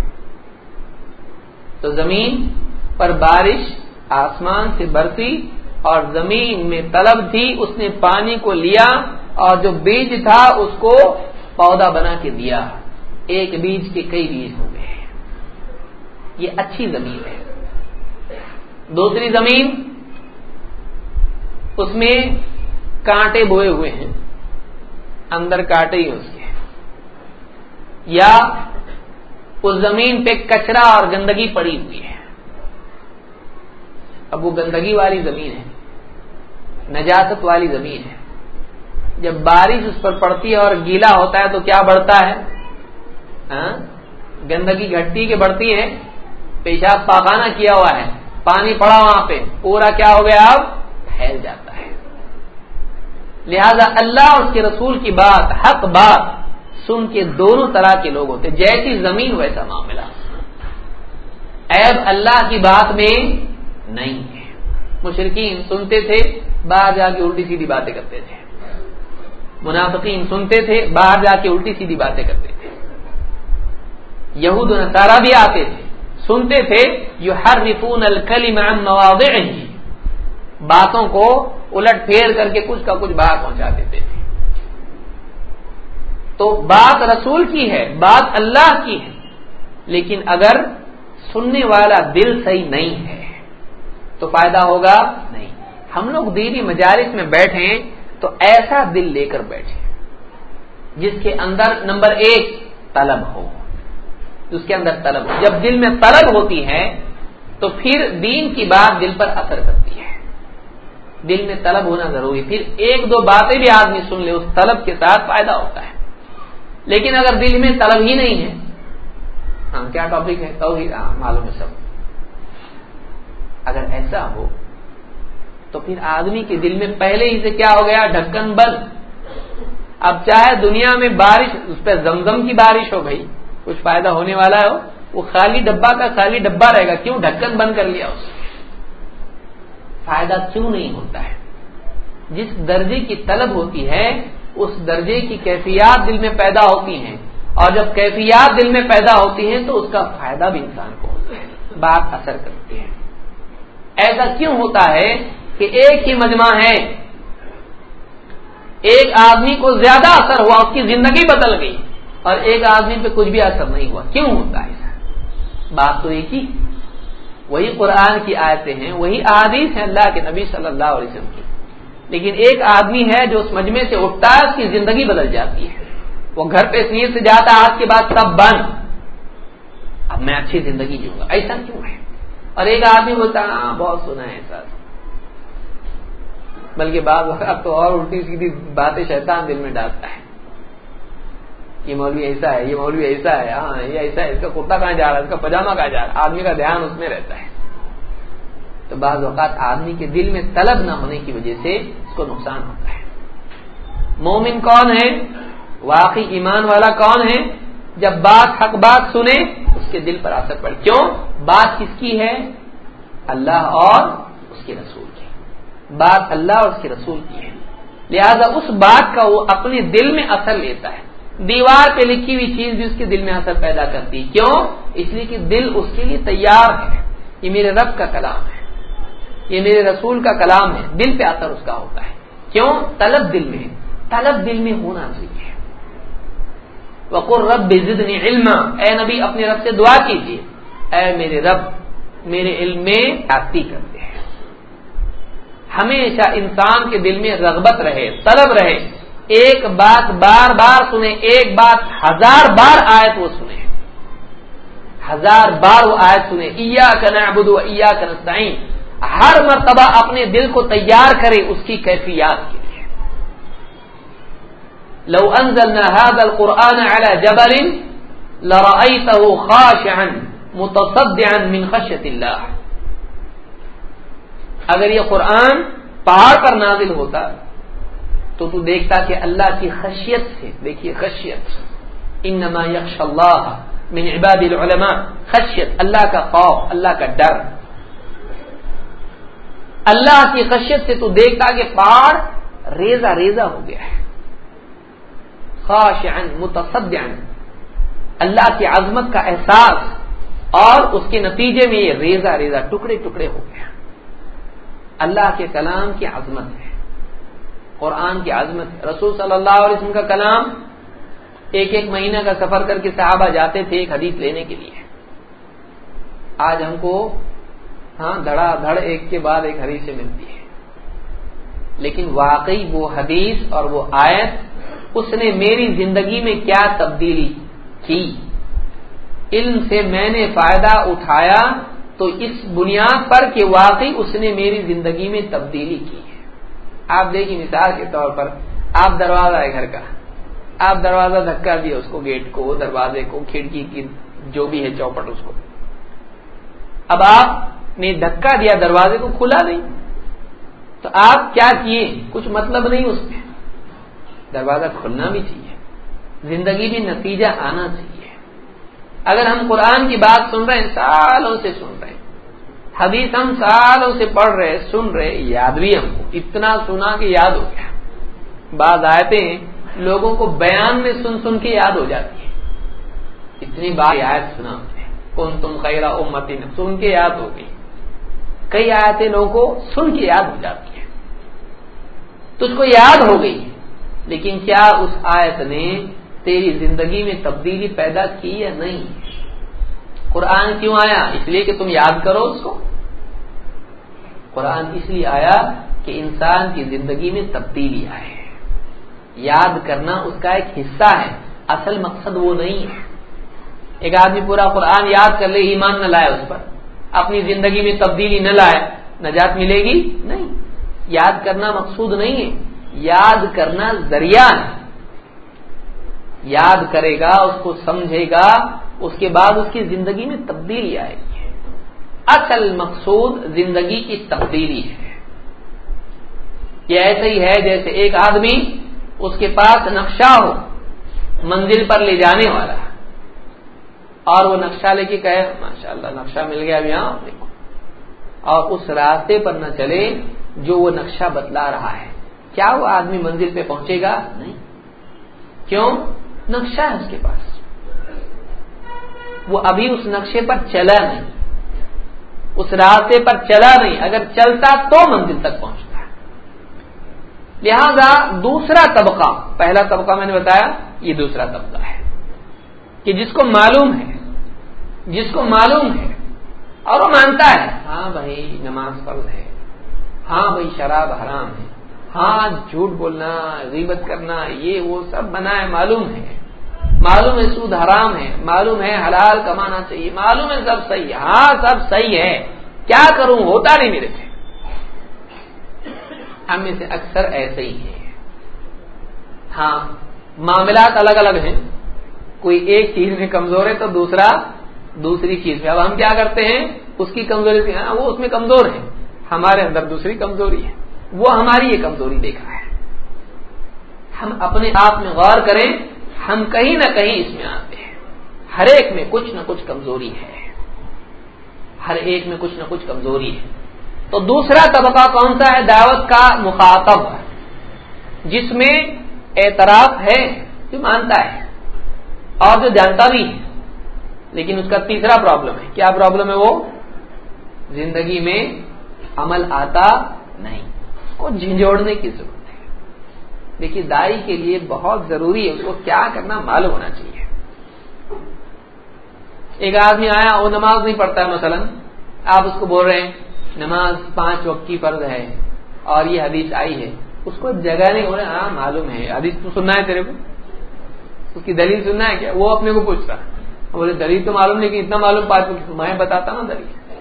تو زمین پر بارش آسمان سے برسی اور زمین میں طلب تھی، اس نے پانی کو لیا اور جو بیج تھا اس کو پودا بنا کے دیا۔ ایک بیج کے کئی بیج ہو گئے یہ اچھی زمین ہے۔ دوسری زمین، اس میں کانٹے بوئے ہوئے ہیں۔ اندر کانٹے ہی اس کے۔ یا اس زمین پہ کچرا اور گندگی پڑی ہوئی ہے۔ اب وہ گندگی والی زمین ہے، نجاست والی زمین ہے۔ جب بارش اس پر پڑتی ہے اور گیلا ہوتا ہے تو کیا بڑھتا ہے؟ ہاں؟ گندگی گھٹتی کے بڑھتی ہے۔ پیشاب پاخانہ کیا ہوا ہے، پانی پڑا وہاں پہ، پورا کیا ہو گیا؟ اب پھیل جاتا ہے۔ لہذا اللہ اور اس کے رسول کی بات، حق بات، سن کے دونوں طرح کے لوگ ہوتے، جیسی زمین ویسا معاملہ۔ ایب اللہ کی بات میں نہیں۔ ہے مشرقین سنتے تھے، باہر جا کے الٹی سیدھی باتیں کرتے تھے۔ منافقین سنتے تھے، باہر جا کے الٹی سیدھی باتیں کرتے تھے۔ یہود نصارہ بھی آتے تھے۔ سنتے تھے یو ہر رپون الکلی باتوں کو الٹ پھیر کر کے کچھ کا کچھ باہر پہنچا دیتے تھے۔ تو بات رسول کی ہے، بات اللہ کی ہے۔ لیکن اگر سننے والا دل صحیح نہیں ہے تو فائدہ ہوگا نہیں۔ ہم لوگ دینی مجالس میں بیٹھیں تو ایسا دل لے کر بیٹھے جس کے اندر نمبر ایک طلب ہو۔ اس کے اندر طلب جب دل میں طلب ہوتی ہے تو پھر دین کی بات دل پر اثر کرتی ہے۔ دل میں طلب ہونا ضروری۔ پھر ایک دو باتیں بھی آدمی سن لے، اس طلب کے ساتھ فائدہ ہوتا ہے۔ لیکن اگر دل میں طلب ہی نہیں ہے ہاں کیا ٹاپک ہے؟ تو ہی ہاں معلوم ہے سب۔ اگر ایسا ہو، تو پھر آدمی کے دل میں پہلے ہی سے کیا ہو گیا؟ ڈھکن بند۔ اب چاہے دنیا میں بارش، اس پہ زمزم کی بارش ہو گئی کچھ فائدہ ہونے والا ہو وہ خالی ڈبا کا خالی ڈبا رہے گا، کیوں ڈھکن بند کر لیا اس فائدہ کیوں نہیں ہوتا ہے؟ جس درجے کی طلب ہوتی ہے، اس درجے کی کیفیات دل میں پیدا ہوتی ہیں۔ اور جب کیفیات دل میں پیدا ہوتی ہیں، تو اس کا فائدہ بھی انسان کو ہوتا ہے بات اثر کرتی ہے ایسا کیوں ہوتا ہے کہ ایک ہی مجمع ہے؟ ایک آدمی کو زیادہ اثر ہوا، اس کی زندگی بدل گئی اور ایک آدمی پہ کچھ بھی اثر نہیں ہوا۔ کیوں ہوتا ہے بات تو ایک ہی۔ وہی قرآن کی آیتیں ہیں، وہی عادیث ہیں اللہ کے نبی صلی اللہ علیہ وسلم کی۔ لیکن ایک آدمی ہے جو اس مجمع سے اٹھتا ہے، اس کی زندگی بدل جاتی ہے۔ وہ گھر پہ اس نیت سے جاتا آج کے بعد سب بند۔ اب میں اچھی زندگی جیوں گا۔ ایسا کیوں ہے؟ اور ایک آدمی بولتا ہے ہاں بہت سنا ہے ایسا۔ بلکہ بعض وقت تو اور الٹی سیدھی باتیں شیطان دل میں ڈالتا ہے۔ یہ مولوی ایسا ہے، یہ مولوی ایسا ہے ہاں یہ ایسا ہے، اس کا کرتا کہاں جا رہا ہے، اس کا پجامہ کہاں جا رہا ہے؟ آدمی کا دھیان اس میں رہتا ہے۔ تو بعض اوقات آدمی کے دل میں طلب نہ ہونے کی وجہ سے اس کو نقصان ہوتا ہے۔ مومن کون ہے؟ واقعی ایمان والا کون ہے؟ جب بات حق بات سنے، اس کے دل پر اثر پڑے۔ کیوں؟ بات کس کی ہے؟ اللہ اور اس کے رسول کی۔ بات اللہ اور اس کے رسول کی ہے۔ لہذا اس بات کا وہ اپنے دل میں اثر لیتا ہے۔ دیوار پہ لکھی ہوئی چیز بھی اس کے دل میں اثر پیدا کرتی۔ ہے کیوں؟ اس لیے کہ دل اس کے لیے تیار ہے۔ یہ میرے رب کا کلام ہے۔ یہ میرے رسول کا کلام ہے۔ دل پہ اثر اس کا ہوتا ہے۔ کیوں؟ طلب دل میں۔ طلب دل میں ہونا چاہیے۔ وقر رب زدنی علم اے نبی، اپنے رب سے دعا کیجیے۔ اے میرے رب، میرے علم میں آتی کرتے ہیں۔ ہمیشہ انسان کے دل میں رغبت رہے، طلب رہے۔ ایک بات بار بار سنے ایک بات ہزار بار آیت وہ سنے ہزار بار وہ آیت سنے ایا ابود ایا کنستین ہر مرتبہ اپنے دل کو تیار کرے اس کی کیفیات کے لیے۔ لو انزلنا هذا القرآن على جبل لرأيته خاشعا متصدعا من خشية الله. اگر یہ قرآن پہاڑ پر نازل ہوتا تو تو دیکھتا کہ اللہ کی خشیت سے، دیکھیے خشیت، انما یخش اللہ من عباد العلماء، خشیت، اللہ کا خوف، اللہ کا ڈر۔ اللہ کی خشیت سے تو دیکھتا کہ پہاڑ ریزا ریزا ہو گیا ہے۔ خاشعا، متصدعا۔ اللہ کی عظمت کا احساس اور اس کے نتیجے میں یہ ریزا ریزا ٹکڑے ٹکڑے ہو گیا۔ اللہ کے کلام کی عظمت ہے۔ قرآن کی عظمت ہے۔ رسول صلی اللہ علیہ وسلم کا کلام ایک ایک مہینہ کا سفر کر کے صحابہ جاتے تھے ایک حدیث لینے کے لیے۔ آج ہم کو ہاں دھڑا، دھڑ ایک کے بعد ایک حدیث سے ملتی ہے۔ لیکن واقعی وہ حدیث اور وہ آیت اس نے میری زندگی میں کیا تبدیلی کی؟ علم سے میں نے فائدہ اٹھایا تو اس بنیاد پر کہ واقعی اس نے میری زندگی میں تبدیلی کی ہے۔ آپ دیکھیے مثال کے طور پر، آپ دروازہ ہے گھر کا۔ آپ دروازہ دھکا دیا اس کو گیٹ کو دروازے کو، کھڑکی کی جو بھی ہے چوپٹ اس کو۔ اب آپ نے دھکا دیا، دروازے کو کھلا نہیں۔ تو آپ کیا کیے؟ کچھ مطلب نہیں اس میں۔ دروازہ کھلنا بھی چاہیے۔ زندگی میں نتیجہ آنا چاہیے۔ اگر ہم قرآن کی بات سن رہے ہیں، سالوں سے سن رہے ہیں، حدیث ہم سالوں سے پڑھ رہے، سن رہے، یاد بھی ہم کو۔ اتنا سنا کہ یاد ہو گیا۔ بعض آیتیں لوگوں کو بیان میں سن سن کے یاد ہو جاتی ہے اتنی بار آیت سنا کون تم خیرا امتی نے سن کے یاد ہو گئی۔ کئی آیتیں لوگوں کو سن کے یاد ہو جاتی ہے تو اس کو یاد ہو گئی۔ لیکن کیا اس آیت نے تیری زندگی میں تبدیلی پیدا کی یا نہیں؟ قرآن کیوں آیا؟ اس لیے کہ تم یاد کرو اس کو۔ قرآن اس لیے آیا کہ انسان کی زندگی میں تبدیلی آئے۔ یاد کرنا اس کا ایک حصہ ہے۔ اصل مقصد وہ نہیں ہے۔ ایک آدمی پورا قرآن یاد کر لے، ایمان نہ لائے اس پر۔ اپنی زندگی میں تبدیلی نہ لائے، نجات ملے گی؟ نہیں۔ یاد کرنا مقصود نہیں ہے۔ یاد کرنا ذریعہ ہے۔ یاد کرے گا، اس کو سمجھے گا، اس کے بعد اس کی زندگی میں تبدیلی آئے گی۔ اصل مقصود زندگی کی تبدیلی ہے۔ یہ ایسا ہی ہے جیسے ایک آدمی اس کے پاس نقشہ ہو منزل پر لے جانے والا۔ اور وہ نقشہ لے کے کہے ماشاء اللہ نقشہ مل گیا ابھی ہاں دیکھو۔ اور اس راستے پر نہ چلے جو وہ نقشہ بتلا رہا ہے۔ کیا وہ آدمی منزل پہ پہنچے گا؟ نہیں۔ کیوں؟ نقشہ ہے اس کے پاس۔ وہ ابھی اس نقشے پر چلا نہیں۔ اس راستے پر چلا نہیں۔ اگر چلتا تو منزل تک پہنچتا۔ ہے لہذا دوسرا طبقہ، پہلا طبقہ میں نے بتایا، یہ دوسرا طبقہ ہے۔ کہ جس کو معلوم ہے، جس کو معلوم ہے، اور وہ مانتا ہے ہاں بھائی، نماز فرض ہے۔ ہاں بھائی، شراب حرام ہے۔ ہاں جھوٹ بولنا، غیبت کرنا، یہ وہ سب بنا ہے معلوم ہے۔ معلوم ہے سود حرام ہے، معلوم ہے حلال کمانا چاہیے، معلوم ہے سب صحیح ہے۔ ہاں سب صحیح ہے۔ کیا کروں؟ ہوتا نہیں میرے سے۔ ہم میں سے اکثر ایسے ہی ہے ہاں معاملات الگ الگ ہیں۔ کوئی ایک چیز میں کمزور ہے تو دوسرا، دوسری چیز میں۔ اب ہم کیا کرتے ہیں؟ اس کی کمزوری ہاں وہ اس میں کمزور ہے۔ ہمارے اندر دوسری کمزوری ہے۔ وہ ہماری یہ کمزوری دیکھ رہا ہے۔ ہم اپنے آپ میں غور کریں، ہم کہیں نہ کہیں اس میں آتے ہیں۔ ہر ایک میں کچھ نہ کچھ کمزوری ہے۔ ہر ایک میں کچھ نہ کچھ کمزوری ہے۔ تو دوسرا طبقہ کون سا ہے؟ دعوت کا مخاطب۔ جس میں اعتراف ہے، جو مانتا ہے۔ اور جو جانتا بھی ہے۔ لیکن اس کا تیسرا پرابلم ہے۔ کیا پرابلم ہے وہ؟ زندگی میں عمل آتا نہیں۔ کو جھنجھوڑنے کی ضرورت ہے۔ دیکھیے، دائی کے لیے بہت ضروری ہے، اس کو کیا کرنا معلوم ہونا چاہیے۔ ایک آدمی آیا، وہ نماز نہیں پڑھتا، مثلا آپ اس کو بول رہے ہیں، نماز پانچ وقت کی فرض ہے، اور یہ حدیث آئی ہے۔ اس کو جگہ نہیں ہو رہا ہاں معلوم ہے حدیث تو سننا ہے تیرے کو۔ اس کی دلیل سننا ہے کیا؟ وہ اپنے کو پوچھتا بولے، دلیل تو معلوم نہیں کہ اتنا معلوم پانچ وقت میں بتاتا ہوں دلیل۔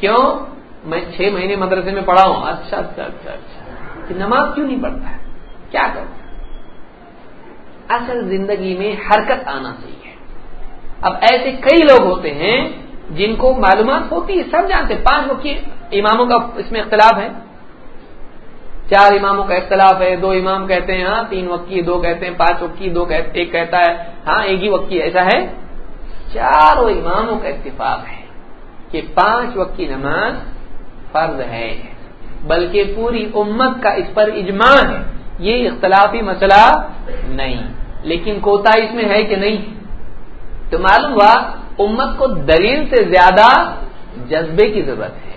کیوں؟ میں چھ مہینے مدرسے میں پڑھا ہوں۔ اچھا اچھا اچھا اچھا۔ کہ نماز کیوں نہیں پڑھتا ہے؟ کیا کروں؟ اصل زندگی میں حرکت آنا چاہیے۔ اب ایسے کئی لوگ ہوتے ہیں جن کو معلومات ہوتی ہے، سب جانتے پانچ وقت اماموں کا اس میں اختلاف ہے۔ چار اماموں کا اختلاف ہے، دو امام کہتے ہیں ہاں تین وقت دو کہتے ہیں، پانچ وقت کی، دو ایک کہتا ہے ہاں ایک ہی وقت ایسا ہے؟ چاروں اماموں کا اتفاق ہے کہ پانچ وقت کی نماز فرض ہے، بلکہ پوری امت کا اس پر اجماع ہے۔ یہ اختلافی مسئلہ نہیں۔ لیکن کوتا اس میں ہے کہ نہیں؟ تو معلوم ہوا، امت کو دلیل سے زیادہ جذبے کی ضرورت ہے۔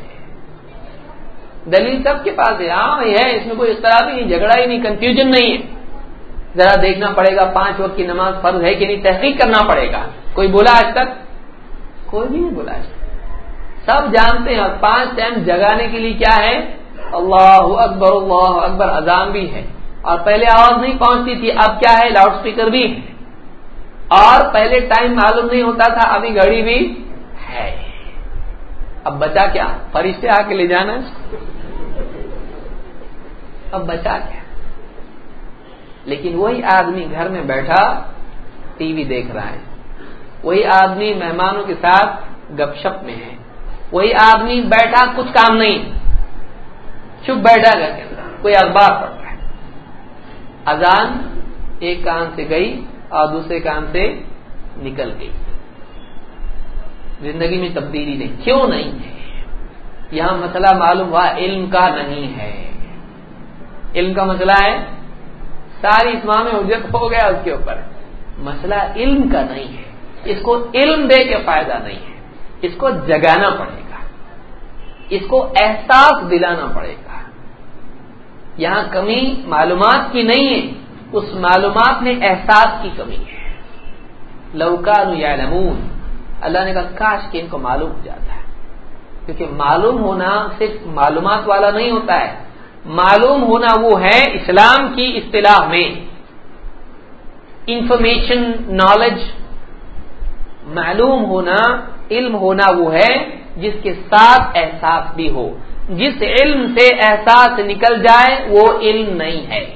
دلیل سب کے پاس ہے۔ ہاں ہے، اس میں کوئی اختلاف ہی نہیں، جھگڑا ہی نہیں کنفیوژن نہیں ہے۔ ذرا دیکھنا پڑے گا، پانچ وقت کی نماز فرض ہے کہ نہیں؟ تحقیق کرنا پڑے گا۔ کوئی بولا آج تک؟ کوئی بھی نہیں بولا آج تک۔ سب جانتے ہیں اور پانچ ٹائم جگانے کے لیے کیا ہے؟ اللہ اکبر اللہ اکبر، اذان بھی ہے۔ اور پہلے آواز نہیں پہنچتی تھی، اب کیا ہے؟ لاؤڈ اسپیکر بھی ہے۔ اور پہلے ٹائم معلوم نہیں ہوتا تھا، ابھی گھڑی بھی ہے۔ اب بچا کیا؟ فرشتے آ کے لے جانا۔ اب بچا کیا؟ لیکن وہی آدمی گھر میں بیٹھا، ٹی وی دیکھ رہا ہے۔ وہی آدمی مہمانوں کے ساتھ گپ شپ میں ہے۔ وہی آدمی بیٹھا، کچھ کام نہیں۔ چپ بیٹھا گھر کے اندر کوئی اخبار پڑھ رہا ہے۔ اذان ایک کان سے گئی اور دوسرے کان سے نکل گئی۔ زندگی میں تبدیلی نہیں، کیوں نہیں؟ ہے یہاں مسئلہ معلوم ہوا، علم کا نہیں ہے۔ علم کا مسئلہ ہے، ساری اسمام اجت ہو گیا اس کے اوپر۔ مسئلہ علم کا نہیں ہے۔ اس کو علم دے کے فائدہ نہیں ہے۔ اس کو جگانا پڑے۔ گا اس کو احساس دلانا پڑے گا۔ یہاں کمی معلومات کی نہیں ہے، اس معلومات میں احساس کی کمی ہے۔ لوکان یا نمون اللہ نے کہا، کاش کہ ان کو معلوم ہو جاتا ہے۔ کیونکہ معلوم ہونا صرف معلومات والا نہیں ہوتا ہے، معلوم ہونا وہ ہے اسلام کی اصطلاح میں۔ انفارمیشن، نالج، معلوم ہونا، علم ہونا وہ ہے۔ جس کے ساتھ احساس بھی ہو۔ جس علم سے احساس نکل جائے، وہ علم نہیں ہے۔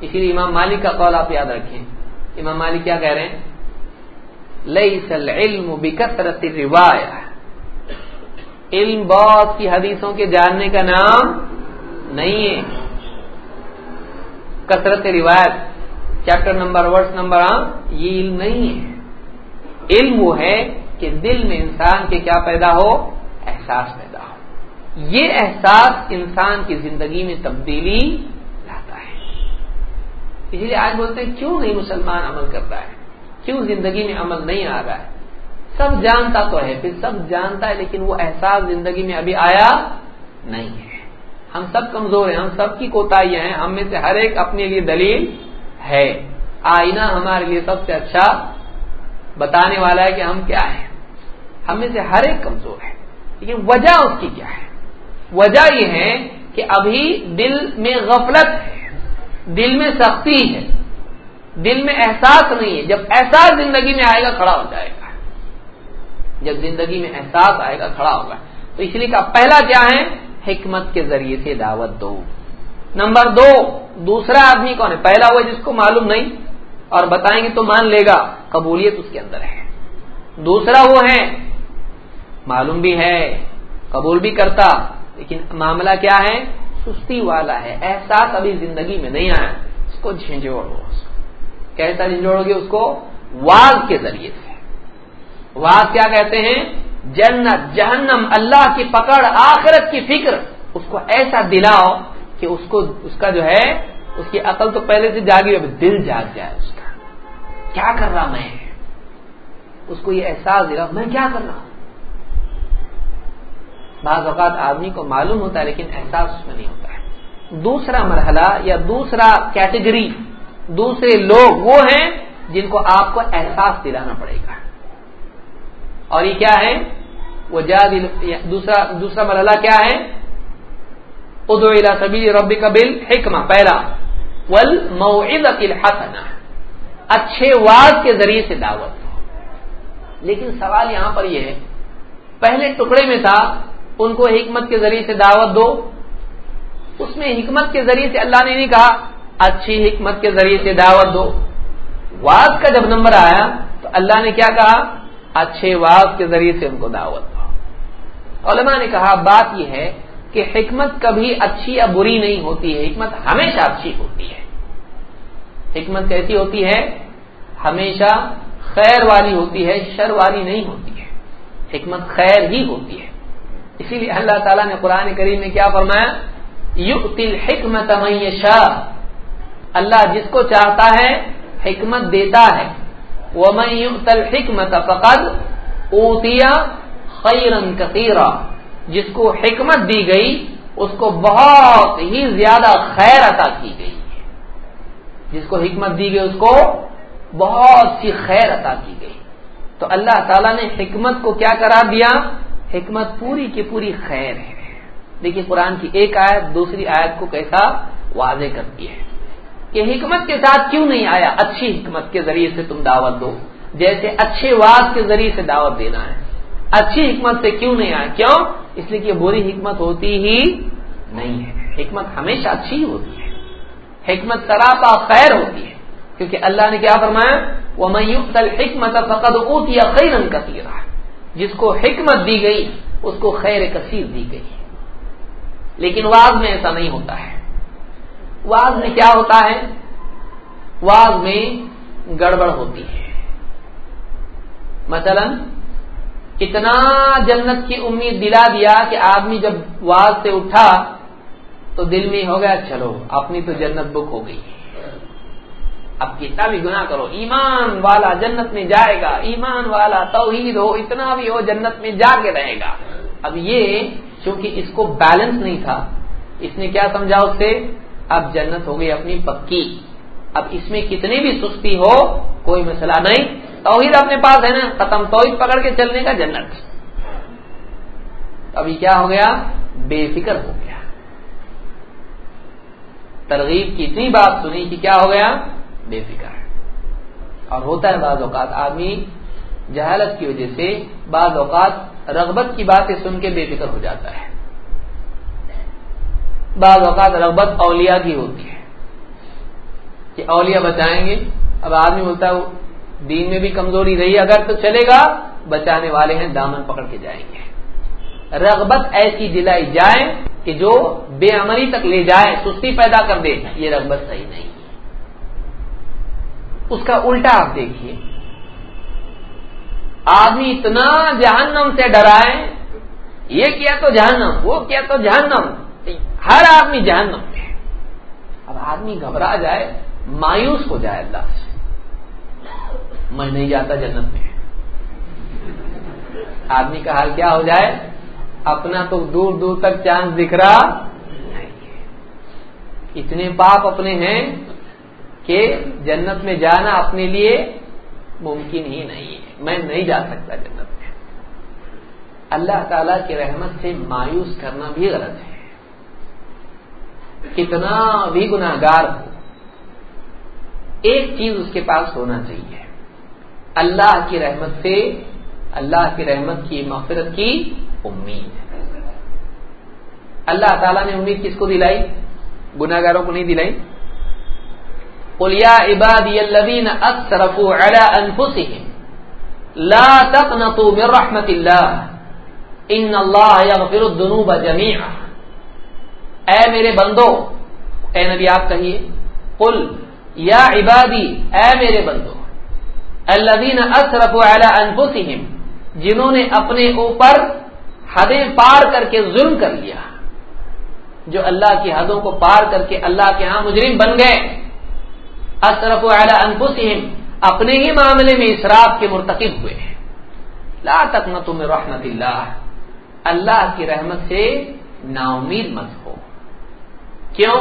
اسی لیے امام مالک کا قول آپ یاد رکھیں۔ امام مالک کیا کہہ رہے ہیں؟ لئی سل علم بکثرت روایت علم بہت کی حدیثوں کے جاننے کا نام نہیں ہے۔ کثرت روایت چیپٹر نمبر ورس نمبر یہ علم نہیں ہے۔ علم وہ ہے کہ دل میں انسان کے کیا پیدا ہو؟ احساس پیدا ہو۔ یہ احساس انسان کی زندگی میں تبدیلی لاتا ہے۔ اسی لیے آج بولتے ہیں، کیوں نہیں مسلمان عمل کرتا ہے؟ کیوں زندگی میں عمل نہیں آ رہا ہے؟ سب جانتا تو ہے، پھر سب جانتا ہے، لیکن وہ احساس زندگی میں ابھی آیا نہیں ہے۔ ہم سب کمزور ہیں، ہم سب کی کوتاہیاں ہیں، ہم میں سے ہر ایک اپنے لیے دلیل ہے۔ آئینہ ہمارے لیے سب سے اچھا بتانے والا ہے کہ ہم کیا ہیں؟ ہم میں سے ہر ایک کمزور ہے۔ لیکن وجہ اس کی کیا ہے؟ وجہ یہ ہے کہ ابھی دل میں غفلت ہے، دل میں سختی ہے، دل میں احساس نہیں ہے۔ جب احساس زندگی میں آئے گا، کھڑا ہو جائے گا۔ جب زندگی میں احساس آئے گا، کھڑا ہوگا۔ تو اس لیے کا پہلا کیا ہے؟ حکمت کے ذریعے سے دعوت دو۔ نمبر دو، دوسرا آدمی کون ہے؟ پہلا وہ جس کو معلوم نہیں۔ اور بتائیں گے تو مان لے گا، قبولیت اس کے اندر ہے۔ دوسرا وہ ہے، معلوم بھی ہے، قبول بھی کرتا، لیکن معاملہ کیا ہے؟ سستی والا ہے۔ احساس ابھی زندگی میں نہیں آیا۔ اس کو جھنجھوڑ کیسا جھنجھوڑو گے؟ اس کو واز کے ذریعے سے۔ واز کیا کہتے ہیں؟ جنت، جہنم، اللہ کی پکڑ، آخرت کی فکر۔ اس کو ایسا دلاؤ کہ اس کو، اس کا جو ہے، اس کی عقل تو پہلے سے جاگی اب دل جاگ جائے اس کا۔ کیا کر رہا میں؟ اس کو یہ احساس دلا، میں کیا کر رہا ہوں؟ بعض اوقات آدمی کو معلوم ہوتا ہے لیکن احساس اس میں نہیں ہوتا ہے۔ دوسرا مرحلہ یا دوسرا کیٹیگری، دوسرے لوگ وہ ہیں جن کو آپ کو احساس دلانا پڑے گا۔ اور یہ کیا ہے؟ وہ دوسرا دوسرا مرحلہ کیا ہے؟ ادو سبیل ربی قبل حکمہ پہلا ول الحسنہ۔ اچھے واز کے ذریعے سے دعوت لیکن سوال یہاں پر یہ ہے، پہلے ٹکڑے میں تھا، ان کو حکمت کے ذریعے سے دعوت دو۔ اس میں حکمت کے ذریعے سے اللہ نے نہیں کہا، اچھی حکمت کے ذریعے سے دعوت دو۔ واز کا جب نمبر آیا، تو اللہ نے کیا کہا؟ اچھے واز کے ذریعے سے ان کو دعوت دو۔ علماء نے کہا، بات یہ ہے کہ حکمت کبھی اچھی یا بری نہیں ہوتی ہے، حکمت ہمیشہ اچھی ہوتی ہے۔ حکمت کیسی ہوتی ہے؟ ہمیشہ خیر والی ہوتی ہے، شر والی نہیں ہوتی ہے۔ حکمت خیر ہی ہوتی ہے۔ اسی لیے اللہ تعالیٰ نے قرآن کریم میں کیا فرمایا؟ یقل حکمت شاہ اللہ جس کو چاہتا ہے، حکمت دیتا ہے۔ وہ میں حکمت فقد اوتیا خیرن کثیرا۔ جس کو حکمت دی گئی، اس کو بہت ہی زیادہ خیر عطا کی گئی۔ جس کو حکمت دی گئی، اس کو بہت سی خیر عطا کی گئی۔ تو اللہ تعالیٰ نے حکمت کو کیا کرا دیا؟ حکمت پوری کی پوری خیر ہے۔ دیکھیے قرآن کی ایک آیت دوسری آیت کو کیسا واضح کرتی ہے۔ کہ حکمت کے ساتھ کیوں نہیں آیا؟ اچھی حکمت کے ذریعے سے تم دعوت دو۔ جیسے اچھے واز کے ذریعے سے دعوت دینا ہے۔ اچھی حکمت سے کیوں نہیں آیا؟ کیوں؟ اس لیے کہ بری حکمت ہوتی ہی نہیں ہے۔ حکمت ہمیشہ اچھی ہی ہوتی ہے۔ حکمت سراپا خیر ہوتی ہے۔ کیونکہ اللہ نے کیا فرمایا؟ وہ میوکل حکمت فقد اوت یا خیر رنگ کا جس کو حکمت دی گئی، اس کو خیر کثیر دی گئی۔ لیکن واز میں ایسا نہیں ہوتا ہے۔ واز میں کیا ہوتا ہے؟ واز میں گڑبڑ ہوتی ہے۔ مثلا، اتنا جنت کی امید دلا دیا کہ آدمی جب واز سے اٹھا تو دل میں ہو گیا، چلو، اپنی تو جنت بک ہو گئی۔ اب کتنا بھی گنا کرو، ایمان والا جنت میں جائے گا، ایمان والا توحید ہو، اتنا بھی ہو، جنت میں جا کے رہے گا۔ اب یہ، چونکہ اس کو بیلنس نہیں تھا، اس نے کیا سمجھا اس سے اب جنت ہو گئی اپنی پکی۔ اب اس میں کتنی بھی سستی ہو، کوئی مسئلہ نہیں۔ توحید اپنے پاس ہے نا، ختم توحید پکڑ کے چلنے کا جنت۔ ابھی کیا ہو گیا؟ بے فکر ہو گیا۔ ترغیب کی اتنی بات سنی کہ کیا ہو گیا؟ بے فکر۔ اور ہوتا ہے بعض اوقات آدمی جہالت کی وجہ سے بعض اوقات رغبت کی باتیں سن کے بے فکر ہو جاتا ہے۔ بعض اوقات رغبت اولیاء کی ہوتی ہے۔ کہ اولیاء بچائیں گے۔ اب آدمی بولتا ہے دین میں بھی کمزوری رہی، اگر تو چلے گا، بچانے والے ہیں، دامن پکڑ کے جائیں گے۔ رغبت ایسی دلائی جائے کہ جو بے عملی تک لے جائے، سستی پیدا کر دے، یہ رغبت صحیح نہیں۔ اس کا الٹا آپ دیکھیے۔ آدمی اتنا جہنم سے ڈرائے، یہ کیا تو جہنم، وہ کیا تو جہنم۔ ہر آدمی جہنم میں اب آدمی گھبرا جائے، مایوس ہو جائے اللہ سے۔ میں نہیں جاتا جنت میں۔ آدمی کا حال کیا ہو جائے؟ اپنا تو دور دور تک چاند دکھ رہا اتنے پاپ اپنے ہیں کہ جنت میں جانا اپنے لیے ممکن ہی نہیں ہے۔ میں نہیں جا سکتا جنت میں۔ اللہ تعالی کی رحمت سے مایوس کرنا بھی غلط ہے۔ کتنا بھی گناگار ہو، ایک چیز اس کے پاس ہونا چاہیے۔ اللہ کی رحمت سے، اللہ کی رحمت کی مغفرت کی امید۔ اللہ تعالیٰ نے امید کس کو دلائی؟ گناگاروں کو نہیں دلائی۔ قل یا عبادی الذین اسرفوا علی انفسهم لا تقنطوا من رحمت اللہ ان اللہ یغفر الذنوب جميعا اے میرے بندو، اے نبی آپ کہیے، قل یا عبادی، اے میرے بندو، الذین اسرفوا علی انفسهم جنہوں نے اپنے اوپر حدیں پار کر کے ظلم کر لیا۔ جو اللہ کی حدوں کو پار کر کے اللہ کے ہاں مجرم بن گئے۔ اصرف اعلی انفسہم، اپنے ہی معاملے میں اسراف کے مرتکب ہوئے۔ لا تک نہ تم رحمت اللہ۔ اللہ کی رحمت سے نا امید مت ہو۔ کیوں؟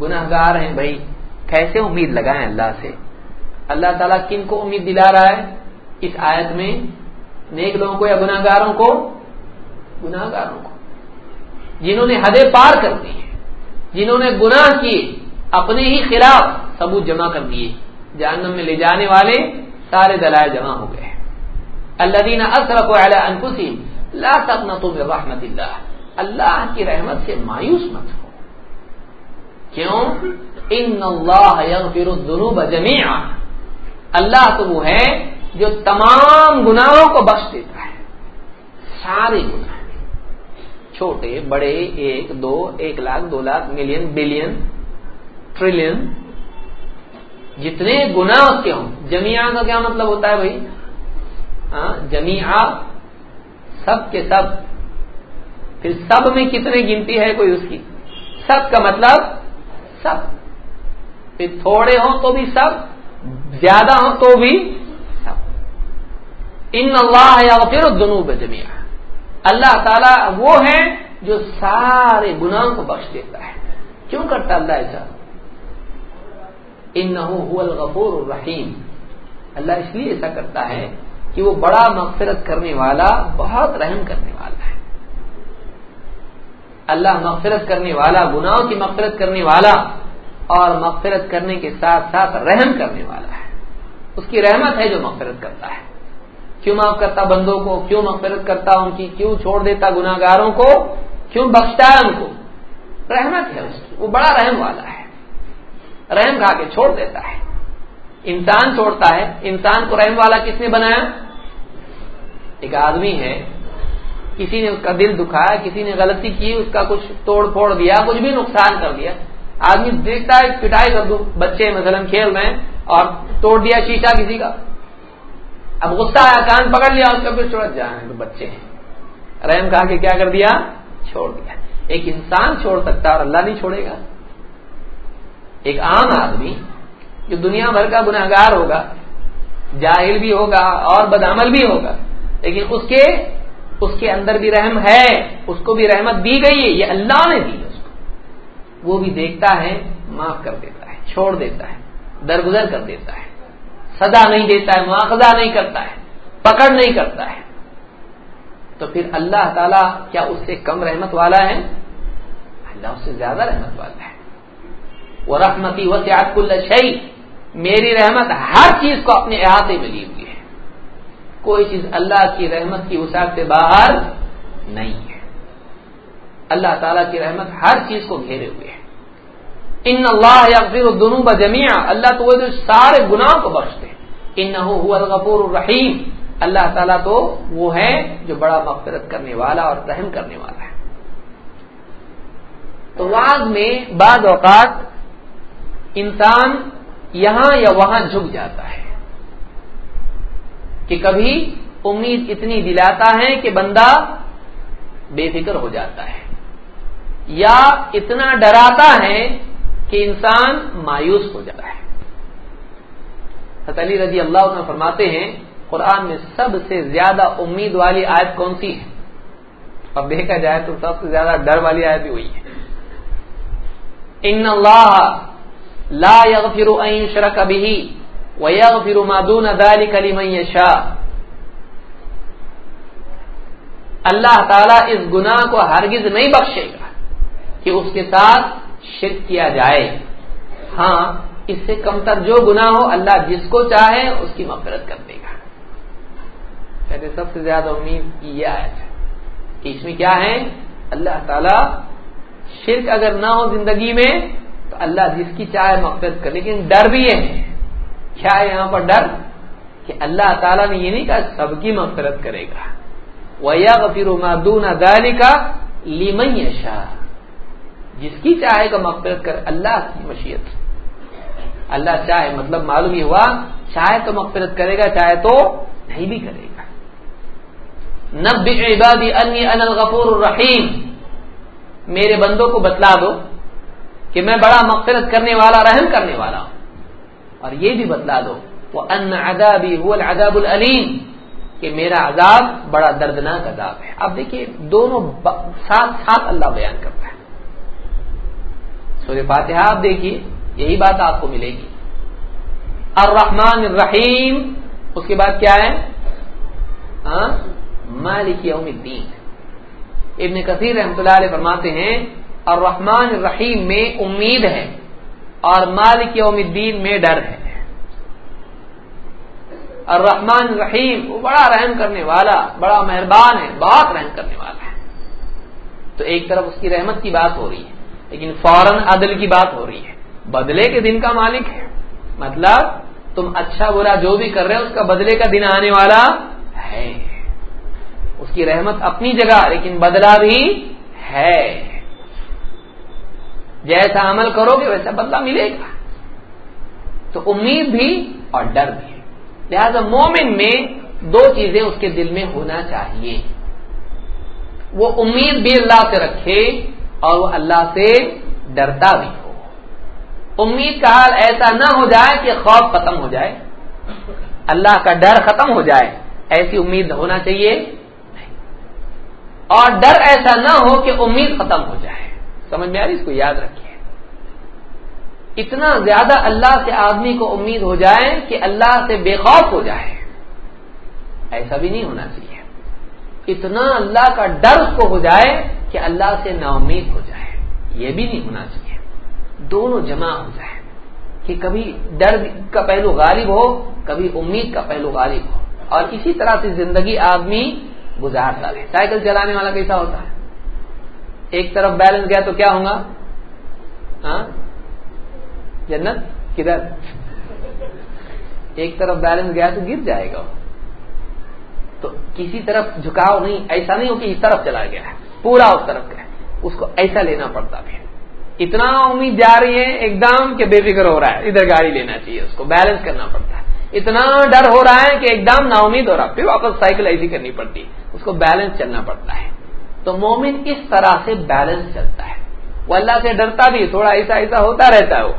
گناہ گار ہیں بھائی، کیسے امید لگائیں اللہ سے؟ اللہ تعالیٰ کن کو امید دلا رہا ہے؟ اس آیت میں نیک لوگوں کو یا گناہ گاروں کو؟ گناہ گاروں کو۔ جنہوں نے حدیں پار کر دی جنہوں نے گناہ کیے، اپنے ہی خلاف ثبوت جمع کر دیے۔ جہنم میں لے جانے والے سارے دلائل جمع ہو گئے۔ اللہ دینا اصرف انفسیم لا تقنطوا من رحمت اللہ۔ اللہ کی رحمت سے مایوس مت ہو۔ کیوں؟ ان اللہ یغفر الذنوب جميعا اللہ تو وہ ہے جو تمام گناہوں کو بخش دیتا ہے۔ سارے گناہ۔ چھوٹے، بڑے، ایک، دو، ایک لاکھ، دو لاکھ، ملین، بلین، ٹریلین۔ جتنے گنا اس کے ہوں جمیا کا کیا مطلب ہوتا ہے بھائی؟ ہاں جمیا سب کے سب۔ پھر سب میں کتنے گنتی ہے کوئی اس کی؟ سب کا مطلب سب۔ پھر تھوڑے ہوں تو بھی سب، زیادہ ہوں تو بھی ان اللہ یا پھر دونوں جمیا اللہ تعالیٰ وہ ہے جو سارے گناہوں کو بخش دیتا ہے۔ کیوں کرتا اللہ ایسا؟ ان الغفور الرحیم۔ اللہ اس لیے ایسا کرتا ہے کہ وہ بڑا مغفرت کرنے والا، بہت رحم کرنے والا ہے۔ اللہ مغفرت کرنے والا، گناہوں کی مغفرت کرنے والا اور مغفرت کرنے کے ساتھ ساتھ رحم کرنے والا ہے۔ اس کی رحمت ہے جو مغفرت کرتا ہے۔ کیوں معاف کرتا بندوں کو؟ کیوں مغفرت کرتا ان کی؟ کیوں چھوڑ دیتا گناگاروں کو؟ کیوں بخشتا ہے ان کو؟ رحمت ہے اس کی، وہ بڑا رحم والا ہے۔ رحم کھا کے چھوڑ دیتا ہے۔ انسان چھوڑتا ہے۔ انسان کو رحم والا کس نے بنایا؟ ایک آدمی ہے۔ کسی نے اس کا دل دکھایا، کسی نے غلطی کی، اس کا کچھ توڑ پھوڑ دیا، کچھ بھی نقصان کر دیا۔ آدمی دیکھتا ہے، پٹائی کر دوں۔ بچے مثلا کھیل رہے ہیں اور توڑ دیا شیشہ کسی کا۔ اب غصہ آیا، کان پکڑ لیا، اس کا پھر چھوڑ جائیں تو بچے۔ ہیں رحم کہا کہ کیا کر دیا؟ چھوڑ دیا۔ ایک انسان چھوڑ سکتا اور اللہ نہیں چھوڑے گا۔ ایک عام آدمی جو دنیا بھر کا گناگار ہوگا، جاہل بھی ہوگا اور بدعمل بھی ہوگا، لیکن اس کے اس کے اندر بھی رحم ہے، اس کو بھی رحمت دی گئی ہے، یہ اللہ نے دی ہے اس کو۔ وہ بھی دیکھتا ہے، معاف کر دیتا ہے، چھوڑ دیتا ہے، درگزر کر دیتا ہے۔ سزا نہیں دیتا ہے مواخذہ نہیں کرتا ہے، پکڑ نہیں کرتا ہے۔ تو پھر اللہ تعالی کیا اس سے کم رحمت والا ہے؟ اللہ اس سے زیادہ رحمت والا ہے۔ وہ رحمتی وسیعت کل شعی میری رحمت ہر چیز کو اپنے احاطے میں لی ہوئی ہے۔ کوئی چیز اللہ کی رحمت کی وسعت سے باہر نہیں ہے۔ اللہ تعالیٰ کی رحمت ہر چیز کو گھیرے ہوئے ہے۔ ان اللہ یا پھر دونوں بجمیا اللہ تو وہ جو سارے گناہ کو بخشتے ان الغفور الرحیم۔ اللہ تعالیٰ تو وہ ہے جو بڑا مغفرت کرنے والا اور رحم کرنے والا ہے۔ تو بعد میں بعض اوقات انسان یہاں یا وہاں جھک جاتا ہے کہ کبھی امید اتنی دلاتا ہے کہ بندہ بے فکر ہو جاتا ہے یا اتنا ڈراتا ہے کہ انسان مایوس ہو جاتا ہے۔ علی رضی اللہ عنہ فرماتے ہیں، قرآن میں سب سے زیادہ امید والی آیت کون سی ہے؟ اب دیکھا جائے تو سب سے زیادہ ڈر والی آیت بھی وہی ہے۔ ان اللہ لا يغفر ان يشرك به ويغفر ما دون ذلك لمن يشاء اللہ تعالیٰ اس گناہ کو ہرگز نہیں بخشے گا کہ اس کے ساتھ شرک کیا جائے۔ ہاں اس سے کم تر جو گناہ ہو، اللہ جس کو چاہے اس کی مفرت کر دے گا۔ کہتے سب سے زیادہ امید یہ آئے کہ اس میں کیا ہے؟ اللہ تعالی شرک اگر نہ ہو زندگی میں، تو اللہ جس کی چاہے مغفرت کر لیکن ڈر بھی ہے۔ کیا ہے یہاں پر ڈر؟ کہ اللہ تعالیٰ نے یہ نہیں کہا سب کی مغفرت کرے گا۔ ویا غفیر مادون ادالی کا لیمن شاہ جس کی چاہے گا مغفرت کر اللہ کی مشیت۔ اللہ چاہے مطلب معلوم یہ ہوا، چاہے تو مغفرت کرے گا، چاہے تو نہیں بھی کرے گا۔ نب عبادی انی ان الغفور الرحیم۔ میرے بندوں کو بتلا دو کہ میں بڑا مغفرت کرنے والا، رحم کرنے والا ہوں۔ اور یہ بھی بتلا دو وہ ان عذابی هو العذاب العلیم کہ میرا عذاب بڑا دردناک عذاب ہے۔ اب دیکھیے، دونوں ساتھ ساتھ اللہ بیان کرتا ہے۔ سورہ فاتحہ آپ دیکھیے، یہی بات آپ کو ملے گی۔ الرحمن الرحیم، اس کے بعد کیا ہے؟ مالک یوم الدین۔ ابن کثیر رحمۃ اللہ علیہ فرماتے ہیں، الرحمن الرحیم میں امید ہے اور مالک یوم الدین میں ڈر ہے۔ الرحمن الرحیم، وہ بڑا رحم کرنے والا، بڑا مہربان ہے، بہت رحم کرنے والا ہے۔ تو ایک طرف اس کی رحمت کی بات ہو رہی ہے۔ لیکن فوراً عدل کی بات ہو رہی ہے۔ بدلے کے دن کا مالک ہے۔ مطلب تم اچھا برا جو بھی کر رہے ہو، اس کا بدلے کا دن آنے والا ہے۔ اس کی رحمت اپنی جگہ، لیکن بدلا بھی ہے۔ جیسا عمل کرو گے، ویسا بدلا ملے گا۔ تو امید بھی اور ڈر بھی۔ لہذا مومن میں دو چیزیں اس کے دل میں ہونا چاہیے۔ وہ امید بھی اللہ سے رکھے اور وہ اللہ سے ڈرتا بھی ہو۔ امید کا حال ایسا نہ ہو جائے کہ خوف ختم ہو جائے۔ اللہ کا ڈر ختم ہو جائے۔ ایسی امید ہونا چاہیے۔ اور ڈر ایسا نہ ہو کہ امید ختم ہو جائے۔ سمجھ میں آ رہی اس کو یاد رکھیے۔ اتنا زیادہ اللہ سے آدمی کو امید ہو جائے کہ اللہ سے بے خوف ہو جائے۔ ایسا بھی نہیں ہونا چاہیے۔ اتنا اللہ کا ڈر اس کو ہو جائے کہ اللہ سے نا امید ہو جائے۔ یہ بھی نہیں ہونا چاہیے۔ دونوں جمع ہو جائے۔ کہ کبھی ڈر کا پہلو غالب ہو، کبھی امید کا پہلو غالب ہو۔ اور اسی طرح سے زندگی آدمی گزارتا رہے سائیکل چلانے والا کیسا ہوتا ہے؟ ایک طرف بیلنس گیا تو کیا ہوگا ہاں؟ جنت؟ کدھر؟ ایک طرف بیلنس گیا تو گر جائے گا۔ تو کسی طرف جھکاؤ نہیں، ایسا نہیں ہو کہ اس طرف چلا گیا ہے۔ پورا اس طرف گیا اس کو ایسا لینا پڑتا پھر اتنا امید جا رہی ہے ایک دم کہ بے فکر ہو رہا ہے۔ ادھر گاڑی لینا چاہیے اس کو بیلنس کرنا پڑتا ہے۔ اتنا ڈر ہو رہا ہے کہ ایک دم نا امید ہو رہا پھر واپس سائیکل ایسی کرنی پڑتی ہے۔ اس کو بیلنس چلنا پڑتا ہے۔ تو مومن اس طرح سے بیلنس چلتا ہے۔ وہ اللہ سے ڈرتا بھی، تھوڑا ایسا ایسا ہوتا رہتا ہے وہ۔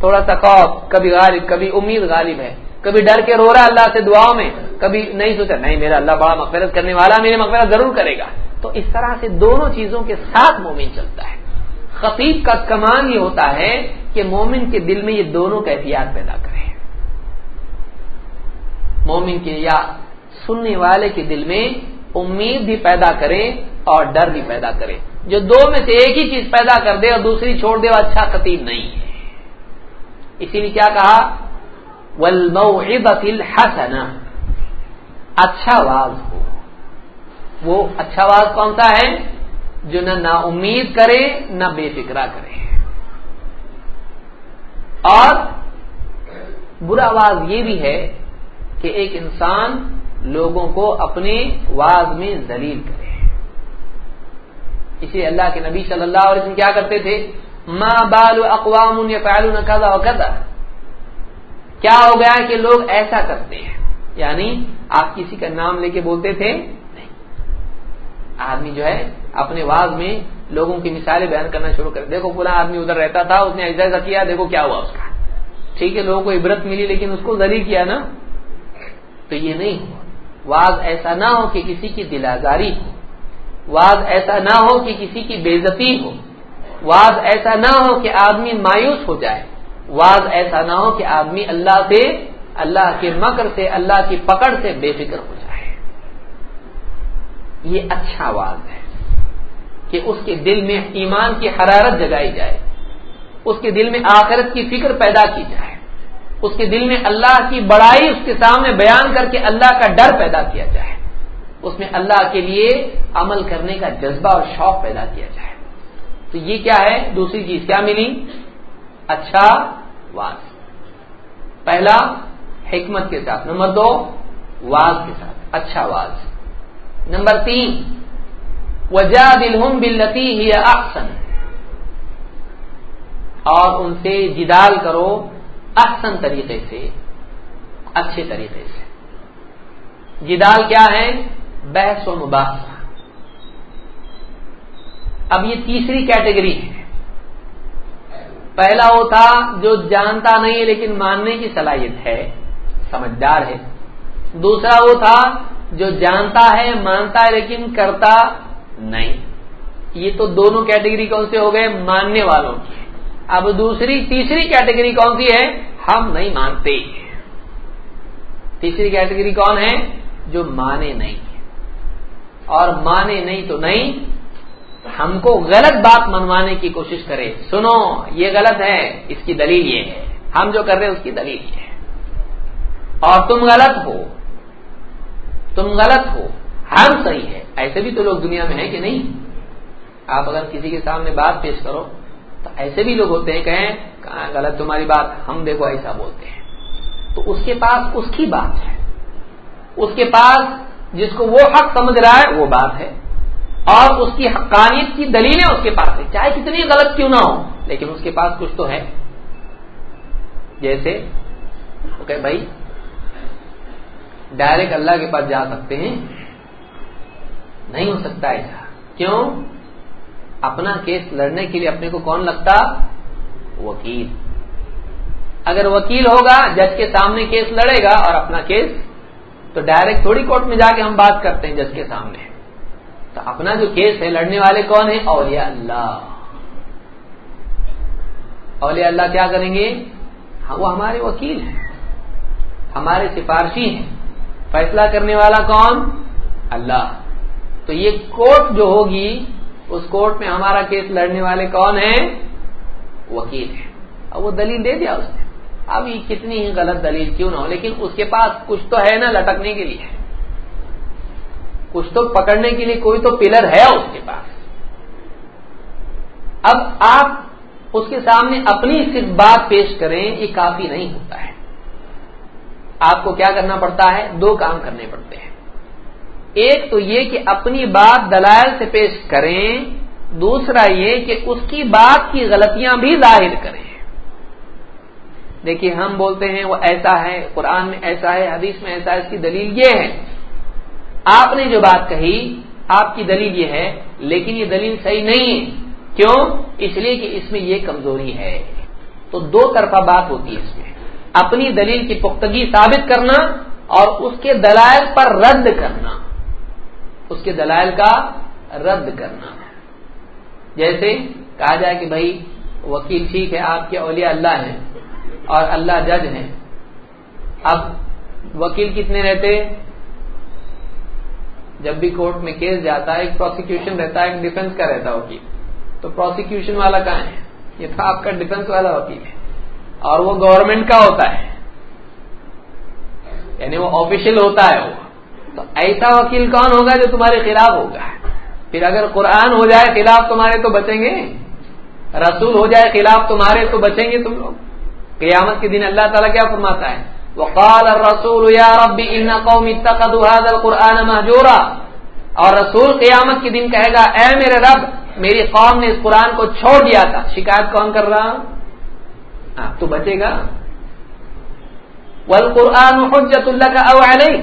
تھوڑا سا خوف، کبھی غالب، کبھی امید غالب ہے۔ کبھی ڈر کے رو رہا ہے اللہ سے دعاؤں میں، کبھی نہیں سوچا، نہیں، میرا اللہ بڑا مغفرت کرنے والا، میرے مغفرت ضرور کرے گا۔ تو اس طرح سے دونوں چیزوں کے ساتھ مومن چلتا ہے۔ خطیب کا کمان یہ ہوتا ہے کہ مومن کے دل میں یہ دونوں کا احتیاط پیدا کرے مومن کے یا سننے والے کے دل میں امید بھی پیدا کرے اور ڈر بھی پیدا کرے جو دو میں سے ایک ہی چیز پیدا کر دے اور دوسری چھوڑ دے وہ اچھا خطیب نہیں ہے۔ اسی لیے کیا کہا؟ والموعظة الحسنہ اچھا واز ہو۔ وہ اچھا واز کون سا ہے جو نہ نا امید کرے، نہ بے فکرا کرے۔ اور برا واز یہ بھی ہے کہ ایک انسان لوگوں کو اپنے واز میں ذلیل کرے۔ اسی اللہ کے نبی صلی اللہ علیہ وسلم کیا کرتے تھے؟ ماں بال اقوام یا پہلو نہ کیا ہو گیا کہ لوگ ایسا کرتے ہیں؟ یعنی آپ کسی کا نام لے کے بولتے تھے آدمی جو ہے اپنے واز میں لوگوں کی مثالیں بیان کرنا شروع کر دیکھو پورا آدمی ادھر رہتا تھا، اس نے ایسا ایسا کیا، دیکھو کیا ہوا اس کا۔ ٹھیک ہے، لوگوں کو عبرت ملی، لیکن اس کو ذریع کیا نا۔ تو یہ نہیں ہوا۔ واز ایسا نہ ہو کہ کسی کی دل آزاری ہو۔ واز ایسا نہ ہو کہ کسی کی بےزتی ہو۔ واز ایسا نہ ہو کہ آدمی مایوس ہو جائے۔ واز ایسا نہ ہو کہ آدمی اللہ سے، اللہ کے مکر سے، اللہ کی پکڑ سے بے فکر ہو جائے۔ یہ اچھا واز ہے کہ اس کے دل میں ایمان کی حرارت جگائی جائے، اس کے دل میں آخرت کی فکر پیدا کی جائے، اس کے دل میں اللہ کی بڑائی اس کے سامنے بیان کر کے اللہ کا ڈر پیدا کیا جائے، اس میں اللہ کے لیے عمل کرنے کا جذبہ اور شوق پیدا کیا جائے۔ تو یہ کیا ہے؟ دوسری چیز کیا ملی؟ اچھا واز پہلا، حکمت کے ساتھ۔ نمبر دو، واز کے ساتھ۔ اچھا واز نمبر تین وجہ دلہم بلتی ہی احسن اور ان سے جدال کرو احسن طریقے سے، اچھے طریقے سے۔ جدال کیا ہے؟ بحث و مباحثہ۔ اب یہ تیسری کیٹیگری ہے۔ پہلا وہ تھا جو جانتا نہیں ہے لیکن ماننے کی صلاحیت ہے، سمجھدار ہے۔ دوسرا وہ تھا جو جانتا ہے، مانتا ہے، لیکن کرتا نہیں۔ یہ تو دونوں کیٹیگری کون سے ہو گئے؟ ماننے والوں کی۔ اب دوسری، تیسری کیٹیگری کون سی ہے؟ ہم نہیں مانتے۔ تیسری کیٹیگری کون ہے؟ جو مانے نہیں۔ اور مانے نہیں تو نہیں، ہم کو غلط بات منوانے کی کوشش کرے۔ سنو، یہ غلط ہے، اس کی دلیل یہ ہے۔ ہم جو کر رہے ہیں، اس کی دلیل یہ ہے۔ اور تم غلط ہو۔ تم غلط ہو۔ ہم صحیح ہے۔ ایسے بھی تو لوگ دنیا میں ہیں کہ نہیں۔ آپ اگر کسی کے سامنے بات پیش کرو، تو ایسے بھی لوگ ہوتے ہیں کہیں غلط تمہاری بات، ہم دیکھو ایسا بولتے ہیں۔ تو اس کے پاس اس کی بات ہے۔ اس کے پاس جس کو وہ حق سمجھ رہا ہے، وہ بات ہے۔ اور اس کی حقانیت کی دلیلیں اس کے پاس ہے چاہے کتنی غلط کیوں نہ ہو، لیکن اس کے پاس کچھ تو ہے۔ جیسے کہ بھائی ڈائریکٹ اللہ کے پاس جا سکتے ہیں؟ نہیں ہو سکتا ایسا۔ کیوں؟ اپنا کیس لڑنے کے لیے اپنے کو کون لگتا؟ وکیل۔ اگر وکیل ہوگا، جج کے سامنے کیس لڑے گا اور اپنا کیس، تو ڈائریکٹ تھوڑی کورٹ میں جا کے ہم بات کرتے ہیں جج کے سامنے۔ تو اپنا جو کیس ہے، لڑنے والے کون ہیں؟ اولیاء اللہ۔ اولیاء اللہ کیا کریں گے؟ ہاں وہ ہمارے وکیل ہیں۔ ہمارے سفارشی ہیں۔ فیصلہ کرنے والا کون؟ اللہ۔ تو یہ کورٹ جو ہوگی، اس کورٹ میں ہمارا کیس لڑنے والے کون ہیں؟ وکیل ہیں۔ اور وہ دلیل دے دیا اس نے۔ اب یہ کتنی ہی غلط دلیل کیوں نہ ہو، لیکن اس کے پاس کچھ تو ہے نا لٹکنے کے لیے۔ کچھ تو پکڑنے کے لیے کوئی تو پلر ہے اس کے پاس۔ اب آپ اس کے سامنے اپنی صرف بات پیش کریں، یہ کافی نہیں ہوتا ہے۔ آپ کو کیا کرنا پڑتا ہے؟ دو کام کرنے پڑتے ہیں۔ ایک تو یہ کہ اپنی بات دلائل سے پیش کریں، دوسرا یہ کہ اس کی بات کی غلطیاں بھی ظاہر کریں۔ دیکھیے، ہم بولتے ہیں وہ ایسا ہے، قرآن میں ایسا ہے، حدیث میں ایسا ہے، اس کی دلیل یہ ہے۔ آپ نے جو بات کہی، آپ کی دلیل یہ ہے، لیکن یہ دلیل صحیح نہیں ہے۔ کیوں؟ اس لیے کہ اس میں یہ کمزوری ہے۔ تو دو طرفہ بات ہوتی ہے اس میں۔ اپنی دلیل کی پختگی ثابت کرنا اور اس کے دلائل پر رد کرنا۔ اس کے دلائل کا رد کرنا۔ جیسے کہا جائے کہ بھائی، وکیل ٹھیک ہے، آپ کے اولیاء اللہ ہیں اور اللہ جج ہیں۔ اب وکیل کتنے رہتے؟ جب بھی کورٹ میں کیس جاتا ہے، ایک پروسیکیوشن رہتا ہے، ایک ڈیفنس کا رہتا ہے وکیل۔ تو پروسیکیوشن والا کہاں ہے؟ یہ تھا آپ کا ڈیفنس والا وکیل ہے۔ اور وہ گورنمنٹ کا ہوتا ہے۔ یعنی وہ آفیشیل ہوتا ہے وہ۔ تو ایسا وکیل کون ہوگا جو تمہارے خلاف ہوگا؟ پھر اگر قرآن ہو جائے خلاف تمہارے تو بچیں گے۔ رسول ہو جائے خلاف تمہارے تو بچیں گے تم لوگ۔ قیامت کے دن اللہ تعالیٰ کیا فرماتا ہے؟ وقال الرسول یا رب ان قوم اتخذوا هذا القران مهجورا۔ اور رسول قیامت کے دن کہے گا، اے میرے رب، میری قوم نے اس قرآن کو چھوڑ دیا تھا۔ شکایت کون کر رہا؟ ہاں، تو بچے گا۔ والقرآن حجت اللہ کا او علیک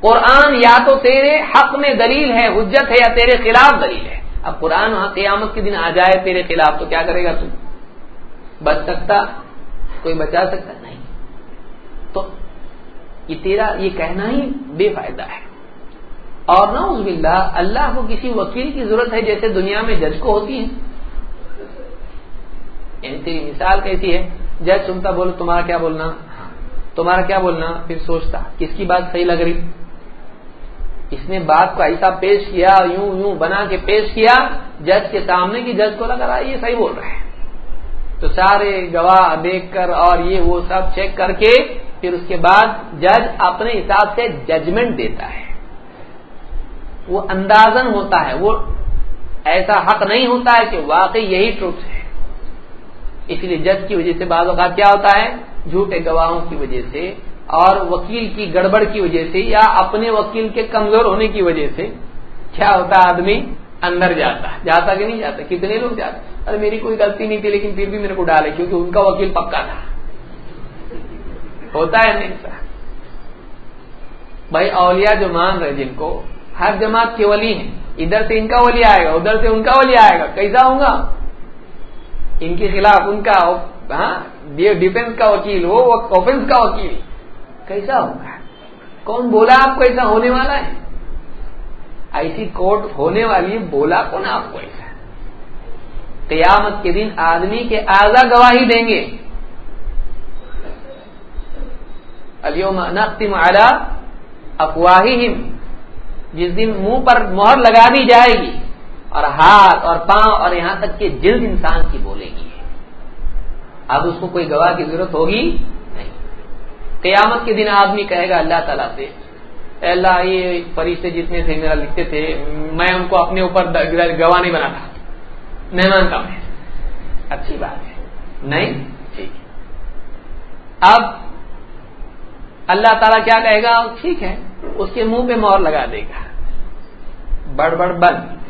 قرآن یا تو تیرے حق میں دلیل ہے، حجت ہے یا تیرے خلاف دلیل ہے۔ اب قرآن وہاں قیامت کے دن آ جائے تیرے خلاف، تو کیا کرے گا تو؟ بچ سکتا؟ کوئی بچا سکتا؟ نہیں۔ تو یہ تیرا، یہ کہنا ہی بے فائدہ ہے۔ اور نہ اس باللہ، اللہ کو کسی وکیل کی ضرورت ہے، جیسے دنیا میں جج کو ہوتی ہے یعنی تیری مثال کیسی ہے؟ جج سنتا بولو، تمہارا کیا بولنا؟ تمہارا کیا بولنا؟ پھر سوچتا، کس کی بات صحیح لگ رہی؟ اس نے بات کو ایسا پیش کیا، یوں یوں بنا کے پیش کیا، جج کے سامنے کی جج کو لگ رہا یہ صحیح بول رہے ہیں تو سارے گواہ دیکھ کر اور یہ وہ سب چیک کر کے، پھر اس کے بعد جج اپنے حساب سے ججمنٹ دیتا ہے۔ وہ اندازن ہوتا ہے، وہ ایسا حق نہیں ہوتا ہے کہ واقعی یہی ٹروت ہے۔ اس لیے جج کی وجہ سے بعض اوقات کیا ہوتا ہے؟ جھوٹے گواہوں کی وجہ سے اور وکیل کی گڑبڑ کی وجہ سے یا اپنے وکیل کے کمزور ہونے کی وجہ سے کیا ہوتا ہے؟ آدمی اندر جاتا ہے۔ جاتا کہ نہیں جاتا؟ کتنے لوگ جاتے ارے میری کوئی غلطی نہیں تھی لیکن پھر بھی میرے کو ڈالے کیونکہ ان کا وکیل پکا تھا۔ ہوتا ہے نہیں؟ سر بھائی اولیاء جو مان رہے جن کو، ہر جماعت کے ولی ہیں۔ ادھر سے ان کا ولی آئے گا، ادھر سے ان کا ولی آئے گا۔ کیسا ہوں گا؟ ان کے خلاف ان کا ہاں ڈیفینس کا وکیل ہو اوفینس کا وکیل۔ کیسا ہوگا؟ کون بولا آپ کو ایسا ہونے والا ہے؟ ایسی کوٹ ہونے والی بولا کون آپ کو ایسا قیامت کے دن آدمی کے آزا گواہی دیں گے۔ نختم على افواہہم جس دن منہ پر مہر لگا دی جائے گی۔ اور ہاتھ اور پاؤں اور یہاں تک کہ جلد انسان کی بولے گی اب اس کو کوئی گواہ کی ضرورت ہوگی نہیں۔ قیامت کے دن آدمی کہے گا، اللہ تعالیٰ سے، اے اللہ، یہ فرشتے جتنے تھے، میرا لکھتے تھے، میں ان کو اپنے اوپر گواہ نہیں بنا تھا نہیں مانتا میں اچھی بات ہے۔ نہیں؟ ٹھیک۔ اب اللہ تعالیٰ کیا کہے گا؟ ٹھیک ہے، اس کے منہ پہ مور لگا دے گا۔ بڑ بڑ بند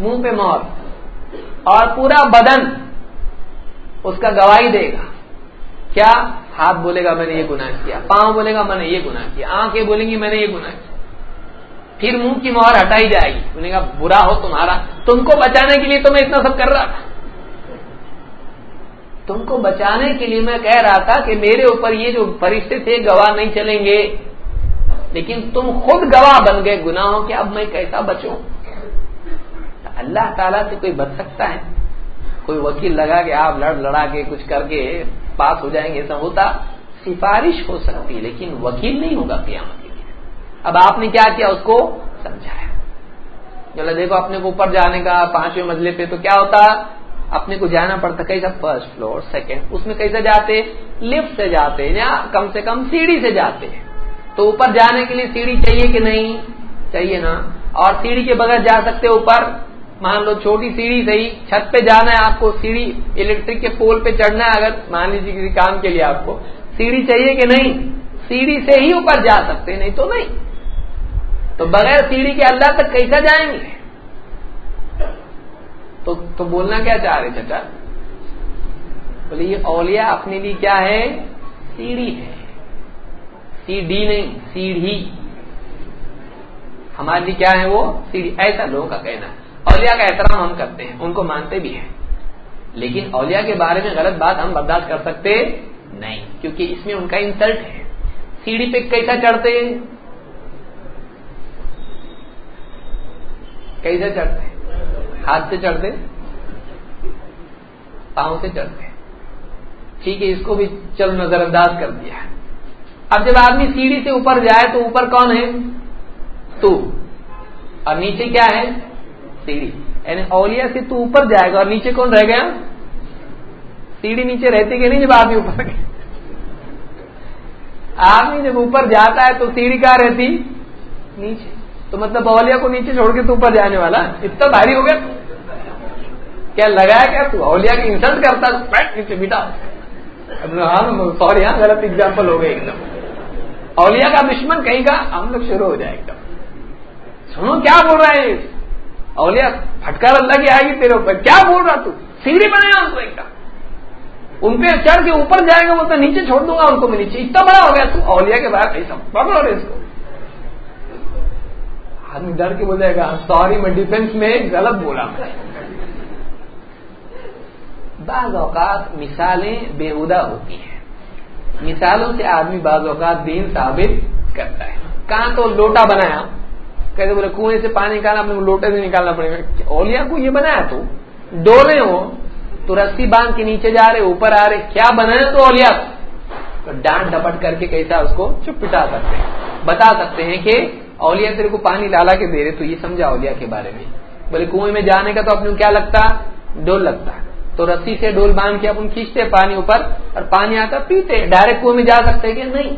منہ پہ مور اور پورا بدن اس کا گواہی دے گا۔ کیا؟ ہاتھ بولے گا میں نے یہ گناہ کیا، پاؤں بولے گا میں نے یہ گناہ کیا، آنکھیں بولیں گی میں نے یہ گناہ کیا۔ پھر منہ کی مہر ہٹائی جائے گی۔ بولے گا، برا ہو تمہارا، تم کو بچانے کے لیے تو میں اتنا سب کر رہا تھا۔ تم کو بچانے کے لیے میں کہہ رہا تھا کہ میرے اوپر یہ جو فرشتے تھے گواہ نہیں چلیں گے، لیکن تم خود گواہ بن گئے گناہوں کے، اب میں کیسا بچوں؟ اللہ تعالیٰ سے کوئی بچ سکتا ہے؟ کوئی وکیل لگا کے آپ لڑ لڑا کے کچھ کر کے پاس ہو جائیں گے ایسا ہوتا سفارش ہو سکتی لیکن وکیل نہیں ہوگا قیامت کے لیے اب آپ نے کیا کیا؟ اس کو سمجھایا۔ چلو دیکھو، اپنے کو اوپر جانے کا پانچویں منزلے پہ تو کیا ہوتا؟ اپنے کو جانا پڑتا، کیسا؟ فرسٹ فلور سیکنڈ اس میں کیسے جاتے؟ لفٹ سے جاتے یا کم سے کم سیڑھی سے جاتے۔ تو اوپر جانے کے لیے سیڑھی چاہیے کہ نہیں؟ چاہیے نا۔ اور سیڑھی کے بغیر جا سکتے اوپر؟ مان لو چھوٹی سیڑھی صحیح، چھت پہ جانا ہے آپ کو، سیڑھی الیکٹرک کے پول پہ چڑھنا ہے اگر، مان لیجیے کسی کام کے لیے آپ کو۔ سیڑھی چاہیے کہ نہیں، سیڑھی سے ہی اوپر جا سکتے، نہیں تو نہیں۔ تو بغیر سیڑھی کے اللہ تک کیسا جائیں گے؟ تو تو بولنا کیا چاہ رہے چچا؟ بولے، یہ اولیاء اپنے لیے کیا ہے؟ سیڑھی ہے۔ سی ڈی نہیں، سیڑھی۔ ہمارے لیے کیا ہے وہ؟ سیڑھی۔ ایسا لوگوں کا کہنا ہے۔ اولیاء کا احترام ہم کرتے ہیں، ان کو مانتے بھی ہیں۔ لیکن اولیاء کے بارے میں غلط بات ہم برداشت کر سکتے نہیں، کیونکہ اس میں ان کا انسلٹ ہے۔ سیڑھی پہ کیسا چڑھتے کیسے چڑھتے ہاتھ سے چڑھتے پاؤں سے چڑھتے ٹھیک ہے، اس کو بھی چل نظر انداز کر دیا۔ اب جب آدمی سیڑھی سے اوپر جائے تو اوپر کون ہے؟ تو۔ اور نیچے کیا ہے؟ سیڑھی۔ یعنی اولیا سے تو اوپر جائے گا، اور نیچے کون رہ گیا؟ سیڑھی نیچے رہتی کہ نہیں جب آدمی اوپر آدمی جب اوپر جاتا ہے تو سیڑھی کہاں رہتی؟ نیچے۔ تو مطلب اولیا کو نیچے چھوڑ کے تو اوپر جانے والا۔ اتنا بھاری ہو گیا۔ کیا لگایا کیا تو اولیا کی انسلٹ کرتا نیچے بیٹا ہاں، سوری ہاں غلط اگزامپل ہو گئے ایک دم۔ اولیا کا دشمن کہیں کا ہم لوگ شروع ہو جائے ایک دم۔ سنو کیا بول رہا ہے اولیا پھٹکار اللہ کی آئے گی تیرے اوپر کیا بول رہا تو سیڑھی بنایا ان کو ایک ان پہ چڑھ کے اوپر جائے گا بولتا نیچے چھوڑ دوں گا ان کو میں نیچے اتنا بڑا ہو گیا تو اولیا کے بعد ایسا پکڑو اس کو آدمی ڈر کے بول جائے گا سوری میں ڈیفینس میں غلط بولا بعض اوقات مثالیں بےحدہ ہوتی ہیں مثالوں سے آدمی بعض اوقات دین ثابت کرتا ہے کہاں تو لوٹا بنایا کہتے بولے، کنویں سے پانی نکالنا اپنے لوٹے سے نکالنا پڑے گا۔ اولیا کو یہ بنایا تو؟ ڈولے ہو، تو رسی باندھ کے نیچے جا رہے، اوپر آ رہے، کیا بنایا تو اولیا تو ڈانٹ ڈپٹ کر کے کیسا اس کو، چپ پٹا سکتے ہیں۔ بتا سکتے ہیں کہ اولیا تیرے کو پانی لالا کے دے رہے، تو یہ سمجھا اولیا کے بارے میں۔ بولے، کنویں میں جانے کا تو اپنے کیا لگتا؟ ڈول لگتا۔ ہے تو رسی سے ڈول باندھ کے اپن کھینچتے پانی اوپر، اور پانی آتا، پیتے ڈائریکٹ کنویں میں جا سکتے کہ نہیں؟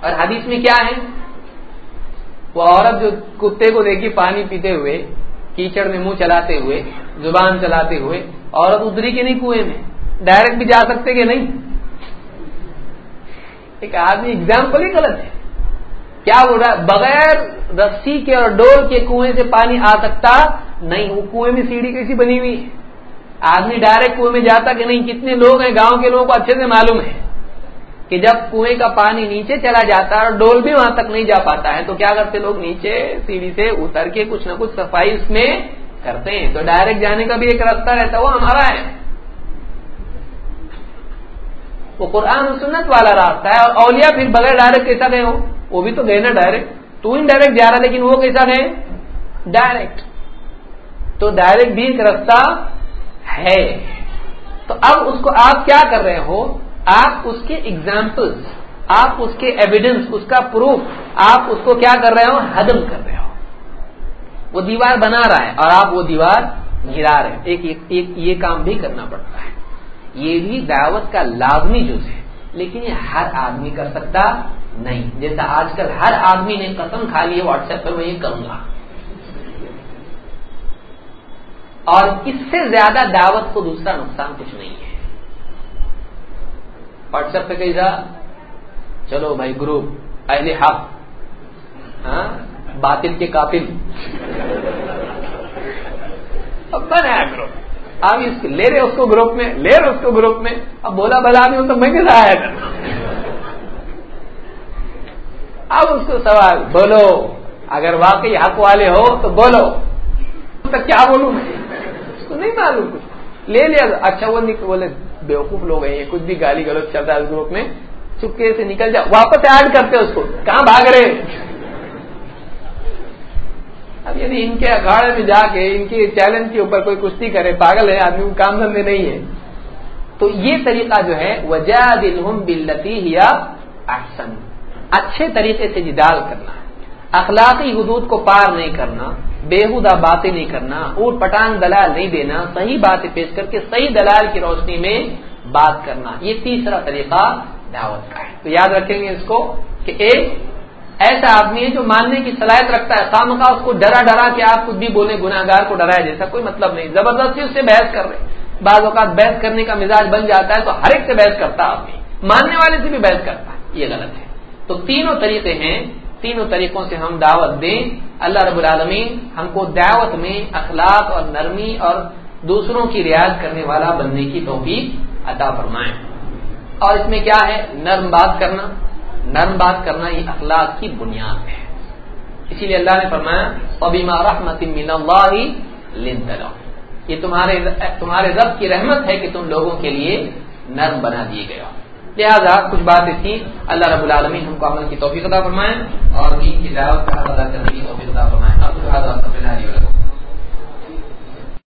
اور حدیث میں کیا ہے؟ وہ عورت جو کتے کو دیکھی پانی پیتے ہوئے، کیچڑ میں منہ چلاتے ہوئے، زبان چلاتے ہوئے، عورت اتری کے نہیں کنویں میں ڈائریکٹ بھی جا سکتے کہ نہیں؟ ایک آدمی اگزامپل ہی غلط ہے۔ کیا بول رہا ہے بغیر رسی کے اور ڈول کے کنویں سے پانی آ سکتا؟ نہیں، وہ کنویں میں سیڑھی کیسی بنی ہوئی ہے؟ آدمی ڈائریکٹ کنویں میں جاتا کہ نہیں؟ کتنے لوگ ہیں؟ گاؤں کے لوگوں کو اچھے سے معلوم ہے۔ کہ جب کنویں کا پانی نیچے چلا جاتا ہے اور ڈول بھی وہاں تک نہیں جا پاتا ہے، تو کیا کرتے لوگ نیچے سیڑھی سے اتر کے کچھ نہ کچھ صفائی اس میں کرتے ہیں۔ تو ڈائریکٹ جانے کا بھی ایک راستہ رہتا ہے وہ ہمارا ہے۔ وہ قرآن سنت والا راستہ ہے اور اولیا پھر بغیر ڈائریکٹ کیسا گئے ہو وہ۔ بھی تو گئے نا ڈائریکٹ تو انڈائریکٹ جا رہا، لیکن وہ کیسا گئے ڈائریکٹ تو ڈائریکٹ بھی ایک راستہ ہے۔ تو اب اس کو آپ کیا کر رہے ہو؟ آپ اس کے ایگزامپل آپ اس کے ایویڈنس اس کا پروف آپ اس کو کیا کر رہے ہو? ہدم کر رہے ہو۔ وہ دیوار بنا رہا ہے اور آپ وہ دیوار گرا رہے ہیں۔ ایک, ایک, ایک یہ کام بھی کرنا پڑتا ہے۔ یہ بھی دعوت کا لازمی جز ہے۔ لیکن یہ ہر آدمی کر سکتا نہیں۔ جیسا آج کل ہر آدمی نے قسم کھا لی واٹس ایپ پر میں یہ کروں گا۔ اور اس سے زیادہ دعوت کو دوسرا نقصان کچھ نہیں ہے۔ واٹس ایپ پہ کیسا چلو بھائی گروپ اہل حق ہاں باطل کے قاتل۔ اب بنایا گروپ اب اس لے رہے اس کو گروپ میں، لے رہے اس کو گروپ میں۔ اب بولا بلا نہیں ہوں تو میں کیسا آیا تھا۔ اب اس کو سوال، بولو، اگر واقعی حق والے ہو تو بولو۔ تو کیا بولوں؟ میں اس کو نہیں معلوم کچھ۔ لے لیا اچھا وہ نہیں بولے بیوقوف لوگ ہیں کچھ بھی گالی گلوچ چلتا ہے اس گروپ میں، چپکے سے نکل جا واپس ایڈ کرتے اس کو، کہاں بھاگ رہے اب یعنی ان کے اکھاڑے میں جا کے، ان کے چیلنج کے اوپر کوئی کشتی کرے، پاگل ہے، آدمی کام دھندے نہیں ہے۔ تو یہ طریقہ جو ہے وجہ دل بلتی یا احسن اچھے طریقے سے جدال کرنا، اخلاقی حدود کو پار نہیں کرنا بےحدہ باتیں نہیں کرنا، اوٹ پٹانگ دلال نہیں دینا، صحیح باتیں پیش کر کے صحیح دلال کی روشنی میں بات کرنا۔ یہ تیسرا طریقہ دعوت کا ہے۔ تو یاد رکھیں گے اس کو کہ ایک ایسا آدمی ہے جو ماننے کی صلاحیت رکھتا ہے خام کا اس کو ڈرا ڈرا کہ آپ کچھ بھی بولیں گناگار کو ڈرایا جیسا کوئی مطلب نہیں۔ زبردستی اس سے بحث کر رہے بعض اوقات بحث کرنے کا مزاج بن جاتا ہے تو ہر ایک سے بحث کرتا آدمی۔ ماننے والے سے بھی بحث کرتا ہے۔ یہ غلط ہے۔ تو تینوں طریقے ہیں، تینوں طریقوں سے ہم دعوت دیں۔ اللہ رب العالمین ہم کو دعوت میں اخلاق اور نرمی اور دوسروں کی رعایت کرنے والا بننے کی توفیق عطا فرمائیں اور اس میں کیا ہے؟ نرم بات کرنا۔ نرم بات کرنا یہ اخلاق کی بنیاد ہے۔ اسی لیے اللہ نے فرمایا ابیما رحمت من اللہ یہ تمہارے تمہارے رب کی رحمت ہے کہ تم لوگوں کے لیے نرم بنا دیے گئے ہو۔ لہذا کچھ باتیں تھیں اللہ رب العالمین ہم کو عمل کی توفیق عطا فرمائیں اور دین کی دعوت کا ادا کرنے کی توفیق عطا فرمائیں اب